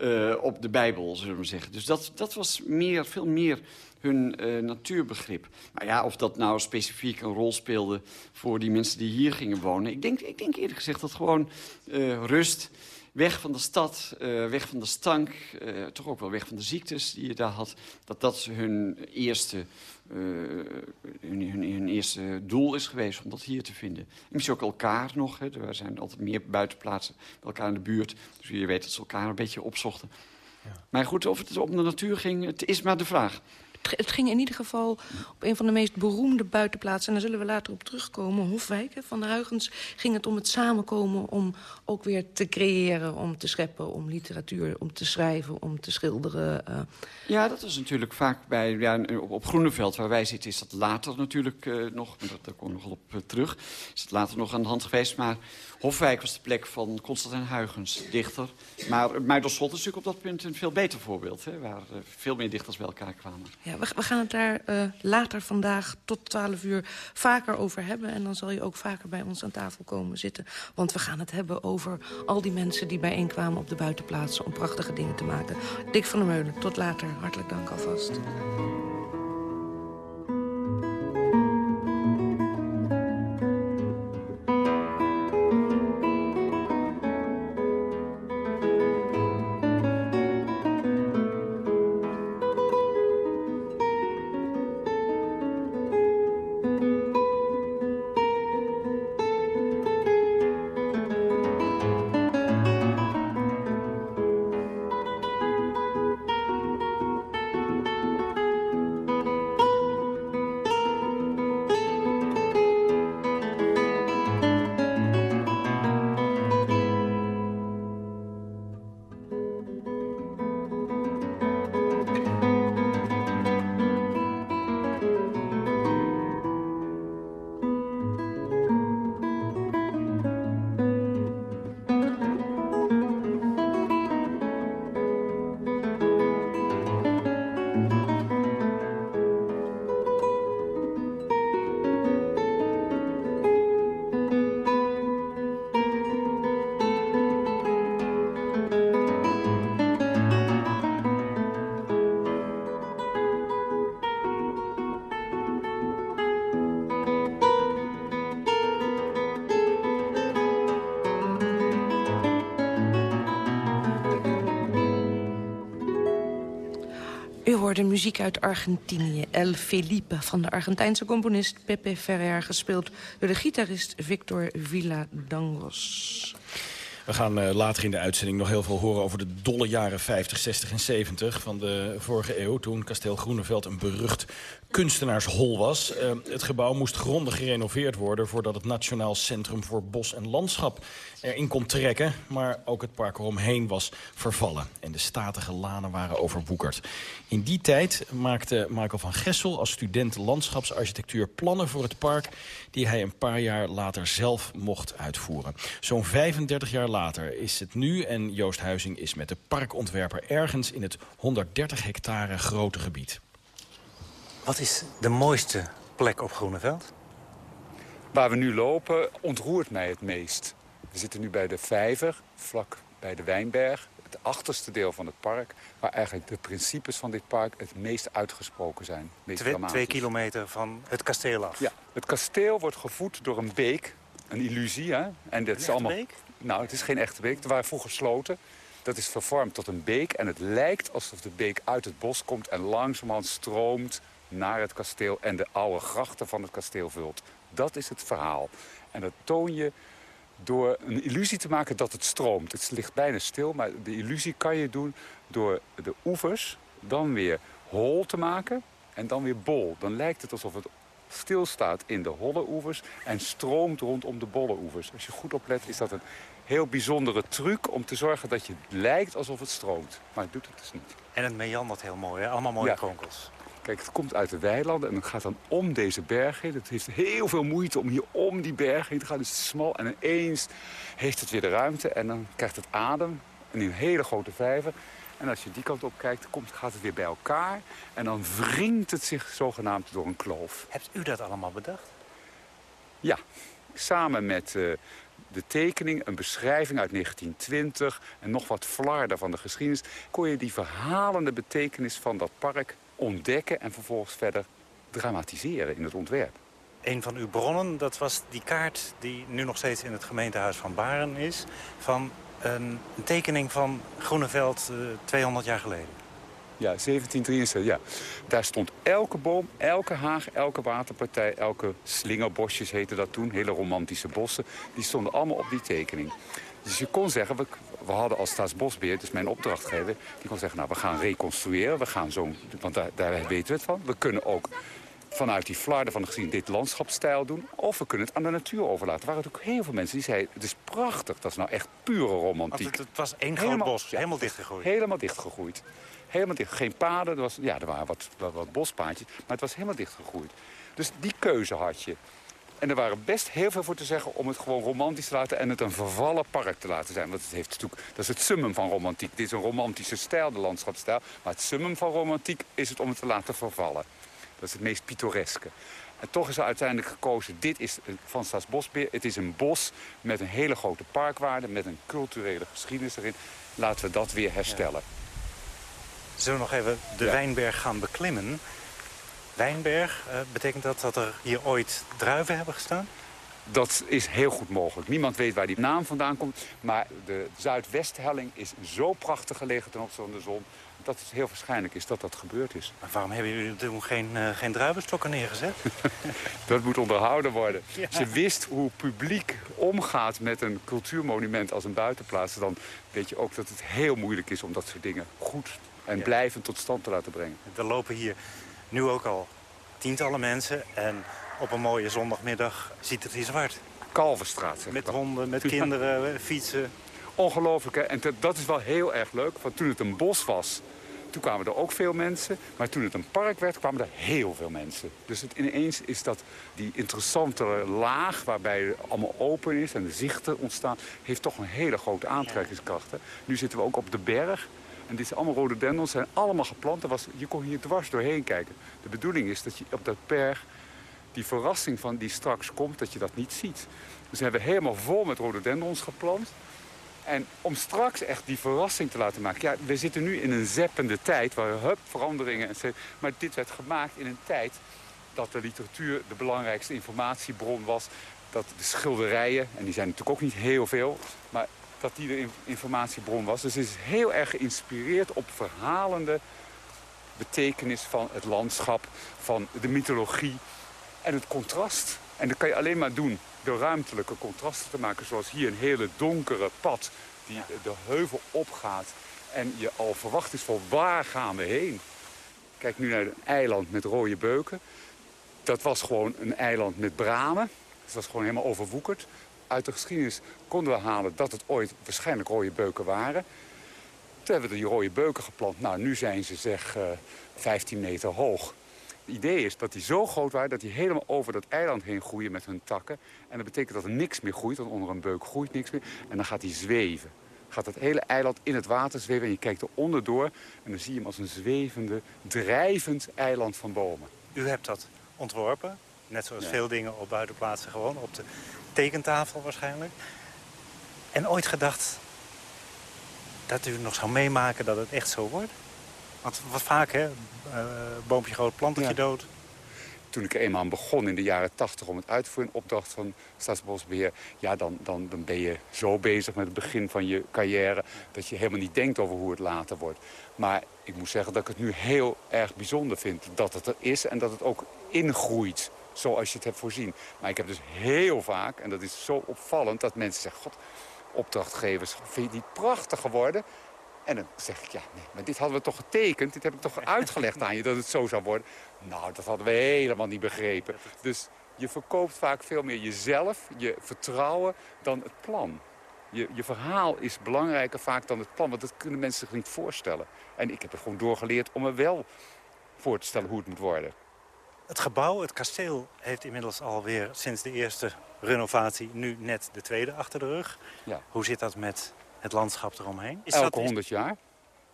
uh, op de Bijbel, zullen we zeggen. Dus dat, dat was meer, veel meer hun natuurbegrip. Maar ja, of dat nou specifiek een rol speelde voor die mensen die hier gingen wonen. Ik denk, ik denk eerlijk gezegd dat gewoon rust weg van de stad, uh, weg van de stank, uh, toch ook wel weg van de ziektes die je daar had. Dat dat hun eerste, uh, hun, hun, hun, eerste doel is geweest om dat hier te vinden. En misschien ook elkaar nog. Hè. Er zijn altijd meer buitenplaatsen bij elkaar in de buurt. Dus je weet dat ze elkaar een beetje opzochten. Ja. Maar goed, of het om de natuur ging, het is maar de vraag het ging in ieder geval op een van de meest beroemde buitenplaatsen. En daar zullen we later op terugkomen. Hofwijken van de Huygens ging het om het samenkomen om ook weer te creëren, om te scheppen, om literatuur, om te schrijven, om te schilderen. Uh. Ja, dat is natuurlijk vaak bij, ja, op, op Groeneveld waar wij zitten, is dat later natuurlijk uh, nog, dat, daar kom ik nog op uh, terug, is dat later nog aan de hand geweest. Maar Hofwijk was de plek van Constantijn Huygens, dichter. Maar Muiderslot is natuurlijk op dat punt een veel beter voorbeeld, hè, waar veel meer dichters bij elkaar kwamen. Ja, we, gaan het daar later vandaag tot 12 uur vaker over hebben. En dan zal je ook vaker bij ons aan tafel komen zitten. Want we gaan het hebben over al die mensen die bijeenkwamen op de buitenplaatsen... om prachtige dingen te maken. Dick van der Meulen, tot later. Hartelijk dank alvast. Hoorde muziek uit Argentinië. El Felipe van de Argentijnse componist Pepe Ferrer... gespeeld door de gitarist Victor Villadangos. We gaan uh, later in de uitzending nog heel veel horen over de dolle jaren 50, 60 en 70 van de vorige eeuw. Toen kasteel Groeneveld een berucht kunstenaarshol was. Uh, het gebouw moest grondig gerenoveerd worden... voordat het Nationaal Centrum voor Bos en Landschap erin kon trekken. Maar ook het park eromheen was vervallen. En de statige lanen waren overwoekerd. In die tijd maakte Michael van Gessel als student landschapsarchitectuur plannen voor het park... die hij een paar jaar later zelf mocht uitvoeren. Zo'n 35 jaar later is het nu en Joost Huizing is met de parkontwerper... ergens in het 130 hectare grote gebied. Wat is de mooiste plek op Groeneveld? Waar we nu lopen ontroert mij het meest. We zitten nu bij de Vijver, vlak bij de Wijnberg. Het achterste deel van het park. Waar eigenlijk de principes van dit park het meest uitgesproken zijn. Meest twee, twee kilometer van het kasteel af. Ja, het kasteel wordt gevoed door een beek. Een illusie, hè? En dat is allemaal... beek? Nou, het is geen echte beek. Er waren vroeger sloten. Dat is vervormd tot een beek. En het lijkt alsof de beek uit het bos komt en langzamerhand stroomt naar het kasteel en de oude grachten van het kasteel vult. Dat is het verhaal. En dat toon je door een illusie te maken dat het stroomt. Het ligt bijna stil, maar de illusie kan je doen door de oevers dan weer hol te maken en dan weer bol. Dan lijkt het alsof het stilstaat in de holle oevers en stroomt rondom de bolle oevers. Als je goed oplet is dat een heel bijzondere truc om te zorgen dat je lijkt alsof het stroomt. Maar het doet het dus niet. En het meandert heel mooi, hè? allemaal mooie ja. kronkels. Kijk, het komt uit de weilanden en het gaat dan om deze berg heen. Het heeft heel veel moeite om hier om die berg heen te gaan. Dus het is smal en ineens heeft het weer de ruimte en dan krijgt het adem. En in een hele grote vijver. En als je die kant op kijkt, komt, gaat het weer bij elkaar. En dan wringt het zich zogenaamd door een kloof. Hebt u dat allemaal bedacht? Ja, samen met uh, de tekening, een beschrijving uit 1920... en nog wat flarden van de geschiedenis... kon je die verhalende betekenis van dat park ontdekken en vervolgens verder dramatiseren in het ontwerp. Een van uw bronnen, dat was die kaart die nu nog steeds in het gemeentehuis van Baren is... van een, tekening van Groeneveld uh, 200 jaar geleden. Ja, 1773, ja. Daar stond elke boom, elke haag, elke waterpartij, elke slingerbosjes heette dat toen. Hele romantische bossen. Die stonden allemaal op die tekening. Dus je kon zeggen, we, we hadden als Staatsbosbeheer, dus mijn opdrachtgever... die kon zeggen, nou, we gaan reconstrueren. We gaan zo, want daar, daar weten we het van. We kunnen ook vanuit die flarden van gezien dit landschapstijl doen. Of we kunnen het aan de natuur overlaten. Er waren natuurlijk heel veel mensen die zeiden... het is prachtig, dat is nou echt pure romantiek. Want het, het was één groot bos, helemaal dichtgegroeid. Helemaal dichtgegroeid. Helemaal dicht. Geen paden, er, was, ja, er waren wat, wat, wat bospaadjes, maar het was helemaal dichtgegroeid. Dus die keuze had je. En er waren best heel veel voor te zeggen om het gewoon romantisch te laten... en het een vervallen park te laten zijn. Want het heeft natuurlijk, dat is het summum van romantiek. Dit is een romantische stijl, de landschapsstijl. Maar het summum van romantiek is het om het te laten vervallen. Dat is het meest pittoreske. En toch is er uiteindelijk gekozen, dit is van Staatsbosbeheer. Het is een bos met een hele grote parkwaarde, met een culturele geschiedenis erin. Laten we dat weer herstellen. Zullen we nog even de Wijnberg gaan beklimmen? Wijnberg, uh, betekent dat dat er hier ooit druiven hebben gestaan? Dat is heel goed mogelijk. Niemand weet waar die naam vandaan komt. Maar de Zuidwesthelling is zo prachtig gelegen ten opzichte van de zon dat het heel waarschijnlijk is dat dat gebeurd is. Maar waarom hebben jullie toen geen, uh, geen druivenstokken neergezet? dat moet onderhouden worden. Je wist hoe publiek omgaat met een cultuurmonument als een buitenplaats... dan weet je ook dat het heel moeilijk is om dat soort dingen goed en blijvend tot stand te laten brengen. Er lopen hier nu ook al tientallen mensen en op een mooie zondagmiddag ziet het hier zwart. Kalverstraat, zeg Met honden, met kinderen, fietsen. Ongelooflijk, hè? En dat is wel heel erg leuk, want toen het een bos was... Toen kwamen er ook veel mensen. Maar toen het een park werd, kwamen er heel veel mensen. Dus het, ineens is dat die interessante laag waarbij het allemaal open is... en de zichten ontstaan, heeft toch een hele grote aantrekkingskracht. Hè? Nu zitten we ook op de berg. En dit zijn allemaal rhododendrons, zijn allemaal geplant. Was, je kon hier dwars doorheen kijken. De bedoeling is dat je op dat berg die verrassing van die straks komt, dat je dat niet ziet. Dus we hebben helemaal vol met rhododendrons geplant. En om straks echt die verrassing te laten maken. Ja, we zitten nu in een zeppende tijd waar hup, veranderingen... Maar dit werd gemaakt in een tijd dat de literatuur de belangrijkste informatiebron was. Dat de schilderijen, en die zijn natuurlijk ook niet heel veel... maar dat die de informatiebron was. Dus het is heel erg geïnspireerd op verhalende betekenis van het landschap, van de mythologie en het contrast. En dat kan je alleen maar doen door ruimtelijke contrasten te maken. Zoals hier een hele donkere pad die de heuvel opgaat. En je al verwacht is van waar gaan we heen. Kijk nu naar een eiland met rode beuken. Dat was gewoon een eiland met bramen. Dat was gewoon helemaal overwoekerd uit de geschiedenis konden we halen dat het ooit waarschijnlijk rode beuken waren. Toen hebben we die rode beuken geplant. Nou, nu zijn ze zeg 15 eh, meter hoog. Het idee is dat die zo groot waren dat die helemaal over dat eiland heen groeien met hun takken. En dat betekent dat er niks meer groeit, want onder een beuk groeit niks meer. En dan gaat hij zweven. Gaat het hele eiland in het water zweven en je kijkt er onderdoor. En dan zie je hem als een zwevende, drijvend eiland van bomen. U hebt dat ontworpen, net zoals veel dingen op buitenplaatsen gewoon, op de tekentafel waarschijnlijk. En ooit gedacht dat u nog zou meemaken dat het echt zo wordt? Want wat vaak, hè? Uh, boompje groot, plantetje dood. Toen ik er eenmaal aan begon in de jaren tachtig om het uit te voeren... in opdracht van Staatsbosbeheer... ja, dan, dan, dan ben je zo bezig met het begin van je carrière... dat je helemaal niet denkt over hoe het later wordt. Maar ik moet zeggen dat ik het nu heel erg bijzonder vind dat het er is... en dat het ook ingroeit zoals je het hebt voorzien. Maar ik heb dus heel vaak, en dat is zo opvallend... dat mensen zeggen, god, opdrachtgevers, vind je die prachtig geworden? En dan zeg ik, ja, nee, maar dit hadden we toch getekend? Dit heb ik toch uitgelegd aan je, dat het zo zou worden? Nou, dat hadden we helemaal niet begrepen. Dus je verkoopt vaak veel meer jezelf, je vertrouwen, dan het plan. Je, je verhaal is belangrijker vaak dan het plan, want dat kunnen mensen zich niet voorstellen. En ik heb er gewoon doorgeleerd om me wel voor te stellen hoe het moet worden. Het gebouw, het kasteel, heeft inmiddels alweer sinds de eerste renovatie... nu net de tweede achter de rug. Ja. Hoe zit dat met het landschap eromheen? Is Elke 100 jaar.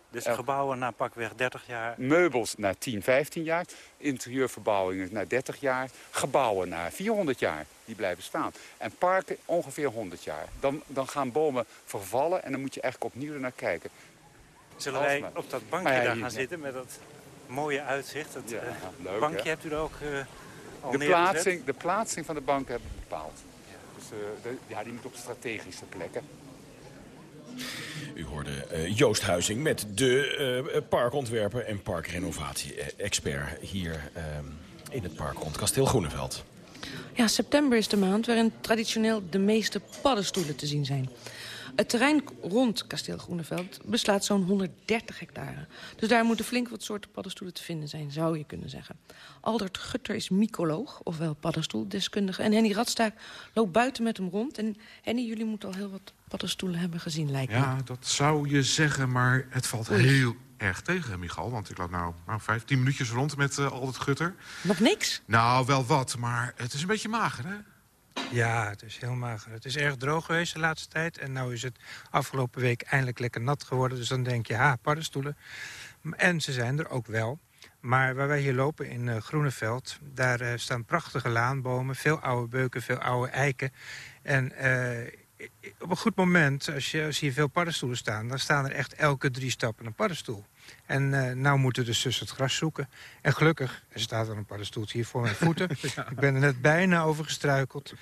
Dus gebouwen na pakweg 30 jaar? Meubels na 10, 15 jaar. Interieurverbouwingen na 30 jaar. Gebouwen na 400 jaar. Die blijven staan. En parken ongeveer 100 jaar. Dan, dan gaan bomen vervallen en dan moet je eigenlijk opnieuw naar kijken. Zullen wij op dat bankje daar gaan zitten met dat mooie uitzicht. Het ja, uh, leuk, bankje hè? hebt u er ook uh, al de plaatsing, de plaatsing van de bank hebben we bepaald. Ja. Dus uh, de, ja, die moet op strategische plekken. U hoorde uh, Joost Huizing met de uh, parkontwerper en parkrenovatie-expert hier uh, in het park rond Kasteel Groeneveld. Ja, september is de maand waarin traditioneel de meeste paddenstoelen te zien zijn. Het terrein rond kasteel Groeneveld beslaat zo'n 130 hectare. Dus daar moeten flink wat soorten paddenstoelen te vinden zijn, zou je kunnen zeggen. Aldert Gutter is mycoloog, ofwel paddenstoeldeskundige. En Henny Radstaak loopt buiten met hem rond. En Henny, jullie moeten al heel wat paddenstoelen hebben gezien, lijkt me. Ja, dat zou je zeggen, maar het valt heel erg tegen, Michal. Want ik loop nou, nou 15 minuutjes rond met uh, Aldert Gutter. Nog niks? Nou, wel wat, maar het is een beetje mager, hè? Ja, het is heel mager. Het is erg droog geweest de laatste tijd. En nu is het afgelopen week eindelijk lekker nat geworden. Dus dan denk je, ha, paddenstoelen. En ze zijn er ook wel. Maar waar wij hier lopen in uh, Groeneveld, daar uh, staan prachtige laanbomen. Veel oude beuken, veel oude eiken. En op een goed moment, als je, als hier veel paddenstoelen staan... dan staan er echt elke drie stappen een paddenstoel. En uh, nou moeten de zus het gras zoeken. En gelukkig, er staat er een paddenstoeltje hier voor mijn voeten. ja. Ik ben er net bijna over gestruikeld.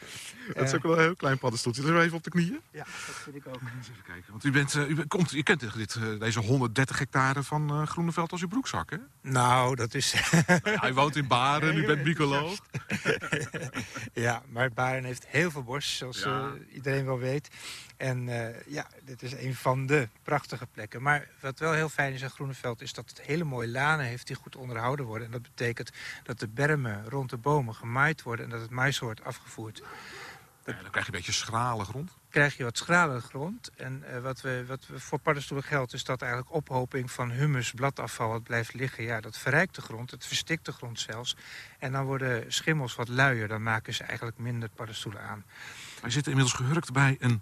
Het is ook wel een heel klein paddenstoeltje. Dus even op de knieën. Ja, dat vind ik ook. Eens even kijken. Want u, bent, uh, u, bent, komt, u kent dit, deze 130 hectare van uh, Groeneveld als uw broekzak, hè? Nou, dat is... nou, hij woont in Baren, u bent mycoloog. ja, maar Baren heeft heel veel bos, zoals ja. iedereen wel weet. En ja, dit is een van de prachtige plekken. Maar wat wel heel fijn is aan Groeneveld... is dat het hele mooie lanen heeft die goed onderhouden worden. En dat betekent dat de bermen rond de bomen gemaaid worden... en dat het mais wordt afgevoerd. Ja, dan krijg je een beetje schrale grond. krijg je wat schrale grond. En uh, wat, we, wat we voor paddenstoelen geldt is dat eigenlijk ophoping van humus, bladafval wat blijft liggen. Ja, dat verrijkt de grond, het verstikt de grond zelfs. En dan worden schimmels wat luier, dan maken ze eigenlijk minder paddenstoelen aan. Wij zitten inmiddels gehurkt bij een,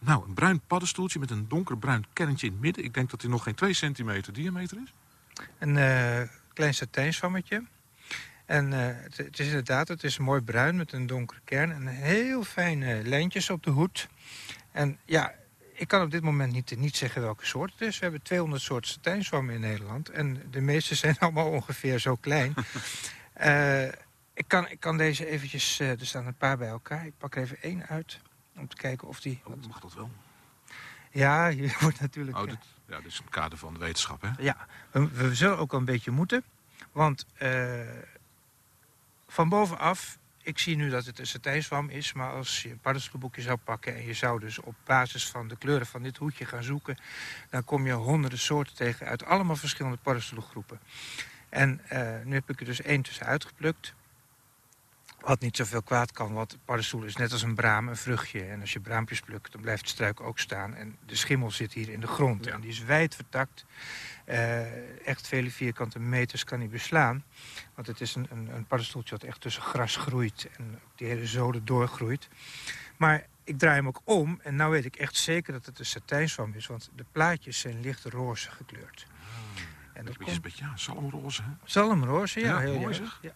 nou, een bruin paddenstoeltje met een donkerbruin kerntje in het midden. Ik denk dat hij nog geen 2 centimeter diameter is. Een uh, klein satijnswammetje. En uh, het, het, is inderdaad, het is mooi bruin met een donkere kern. En heel fijne lijntjes op de hoed. En ja, ik kan op dit moment niet, niet zeggen welke soort het is. We hebben 200 soorten satijnzwammen in Nederland. En de meeste zijn allemaal ongeveer zo klein. uh, ik, kan, ik kan deze eventjes, er staan een paar bij elkaar. Ik pak er even één uit om te kijken of die... Oh, mag dat wel? Ja, je wordt natuurlijk... Oh, dit, ja, dit is een kader van de wetenschap, hè? Ja, we, we zullen ook een beetje moeten. Want van bovenaf, ik zie nu dat het een satijnzwam is... maar als je een paddenstoelboekje zou pakken... en je zou dus op basis van de kleuren van dit hoedje gaan zoeken... dan kom je honderden soorten tegen uit allemaal verschillende paddenstoelgroepen. En uh, nu heb ik er dus één tussen uitgeplukt. Wat niet zoveel kwaad kan, want paddenstoel is net als een braam, een vruchtje. En als je braampjes plukt, dan blijft de struik ook staan. En de schimmel zit hier in de grond ja. en die is wijd vertakt. Uh, echt vele vierkante meters kan hij beslaan. Want het is een, een, een paddenstoeltje dat echt tussen gras groeit en die hele zoden doorgroeit. Maar ik draai hem ook om en nu weet ik echt zeker dat het een satijnzwam is. Want de plaatjes zijn licht roze gekleurd. Ah, en dat is een beetje ja, zalmroze, hè? Zalmroze, ja. ja heel mooi zeg. Ja.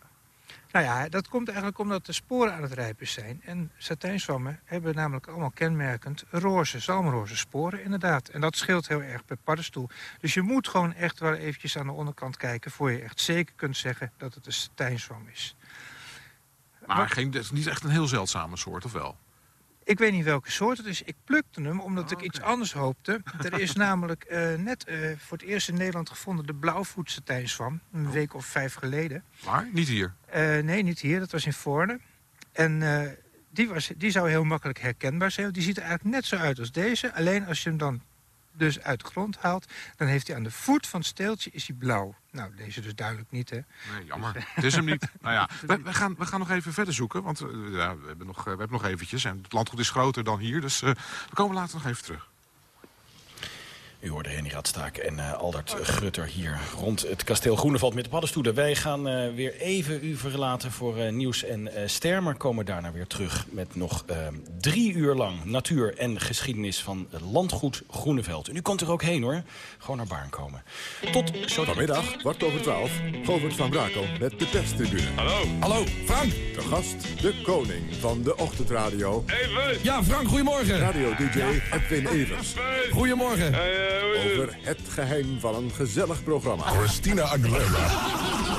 Nou ja, dat komt eigenlijk omdat de sporen aan het rijpen zijn. En satijnzwammen hebben namelijk allemaal kenmerkend roze, zalmroze sporen inderdaad. En dat scheelt heel erg per paddenstoel. Dus je moet gewoon echt wel eventjes aan de onderkant kijken... voor je echt zeker kunt zeggen dat het een satijnzwam is. Maar, maar geen, het is niet echt een heel zeldzame soort, of wel? Ik weet niet welke soort het is. Ik plukte hem omdat oh, ik okay. iets anders hoopte. Er is namelijk uh, net uh, voor het eerst in Nederland gevonden de blauwvoetsatijnzwam. Een oh. week of vijf geleden. Waar? Niet hier? Uh, nee, niet hier. Dat was in Voorne. En die, was, die zou heel makkelijk herkenbaar zijn. Die ziet er eigenlijk net zo uit als deze. Alleen als je hem dan dus uit de grond haalt... dan heeft hij aan de voet van het steeltje is hij blauw. Nou, deze dus duidelijk niet, hè? Nee, jammer. Dus, het is hem niet. nou ja, we, we, gaan, we gaan nog even verder zoeken. Want uh, ja, we, hebben nog, uh, we hebben nog eventjes. En het landgoed is groter dan hier. Dus uh, we komen later nog even terug. U hoorde Henny Radstaak en uh, Aldert Grutter hier rond het kasteel Groeneveld met de paddenstoelen. Wij gaan uh, weer even u verlaten voor uh, nieuws en ster, maar komen daarna weer terug met nog drie uur lang natuur en geschiedenis van landgoed Groeneveld. En u komt er ook heen hoor, gewoon naar Baarn komen. Tot zo. Vanmiddag, kwart over twaalf, Govert van Brakel met de perstribune. Hallo. Hallo, Frank. De gast, de koning van de ochtendраdio. Even. Ja, Frank, goedemorgen. Radio-dj ja. Edwin Evers. Goedemorgen. Over het geheim van een gezellig programma. Christina Aguilera.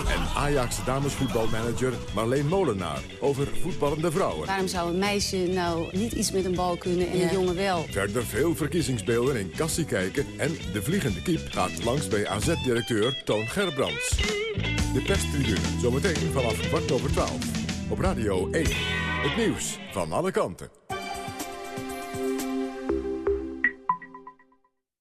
En Ajax damesvoetbalmanager Marleen Molenaar over voetballende vrouwen. Waarom zou een meisje nou niet iets met een bal kunnen en een jongen wel? Verder veel verkiezingsbeelden in Kassie kijken en de vliegende kiep gaat langs bij AZ-directeur Toon Gerbrands. De perstribune, zometeen vanaf kwart over twaalf. Op Radio 1. Het nieuws van alle kanten.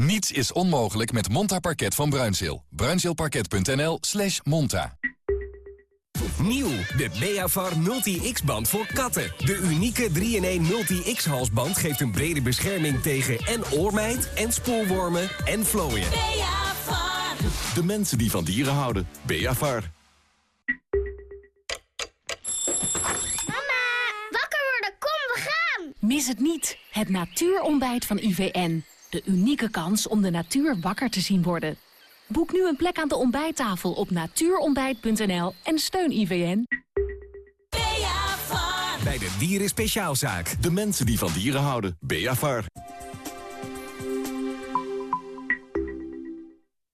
Niets is onmogelijk met Monta Parket van Bruinzeel. Bruinzeelparket.nl slash monta. Nieuw, de Beavar Multi-X-band voor katten. De unieke 3-in-1 Multi-X-halsband geeft een brede bescherming tegen en oormijt... en spoorwormen en vlooien. Beavar. De mensen die van dieren houden. Beavar. Mama, wakker worden, kom, we gaan! Mis het niet, het natuurontbijt van IVN. De unieke kans om de natuur wakker te zien worden. Boek nu een plek aan de ontbijttafel op natuurontbijt.nl en steun IVN. Bij de Dieren Speciaalzaak. De mensen die van dieren houden. Beavar.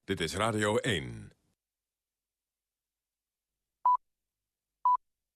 Dit is Radio 1.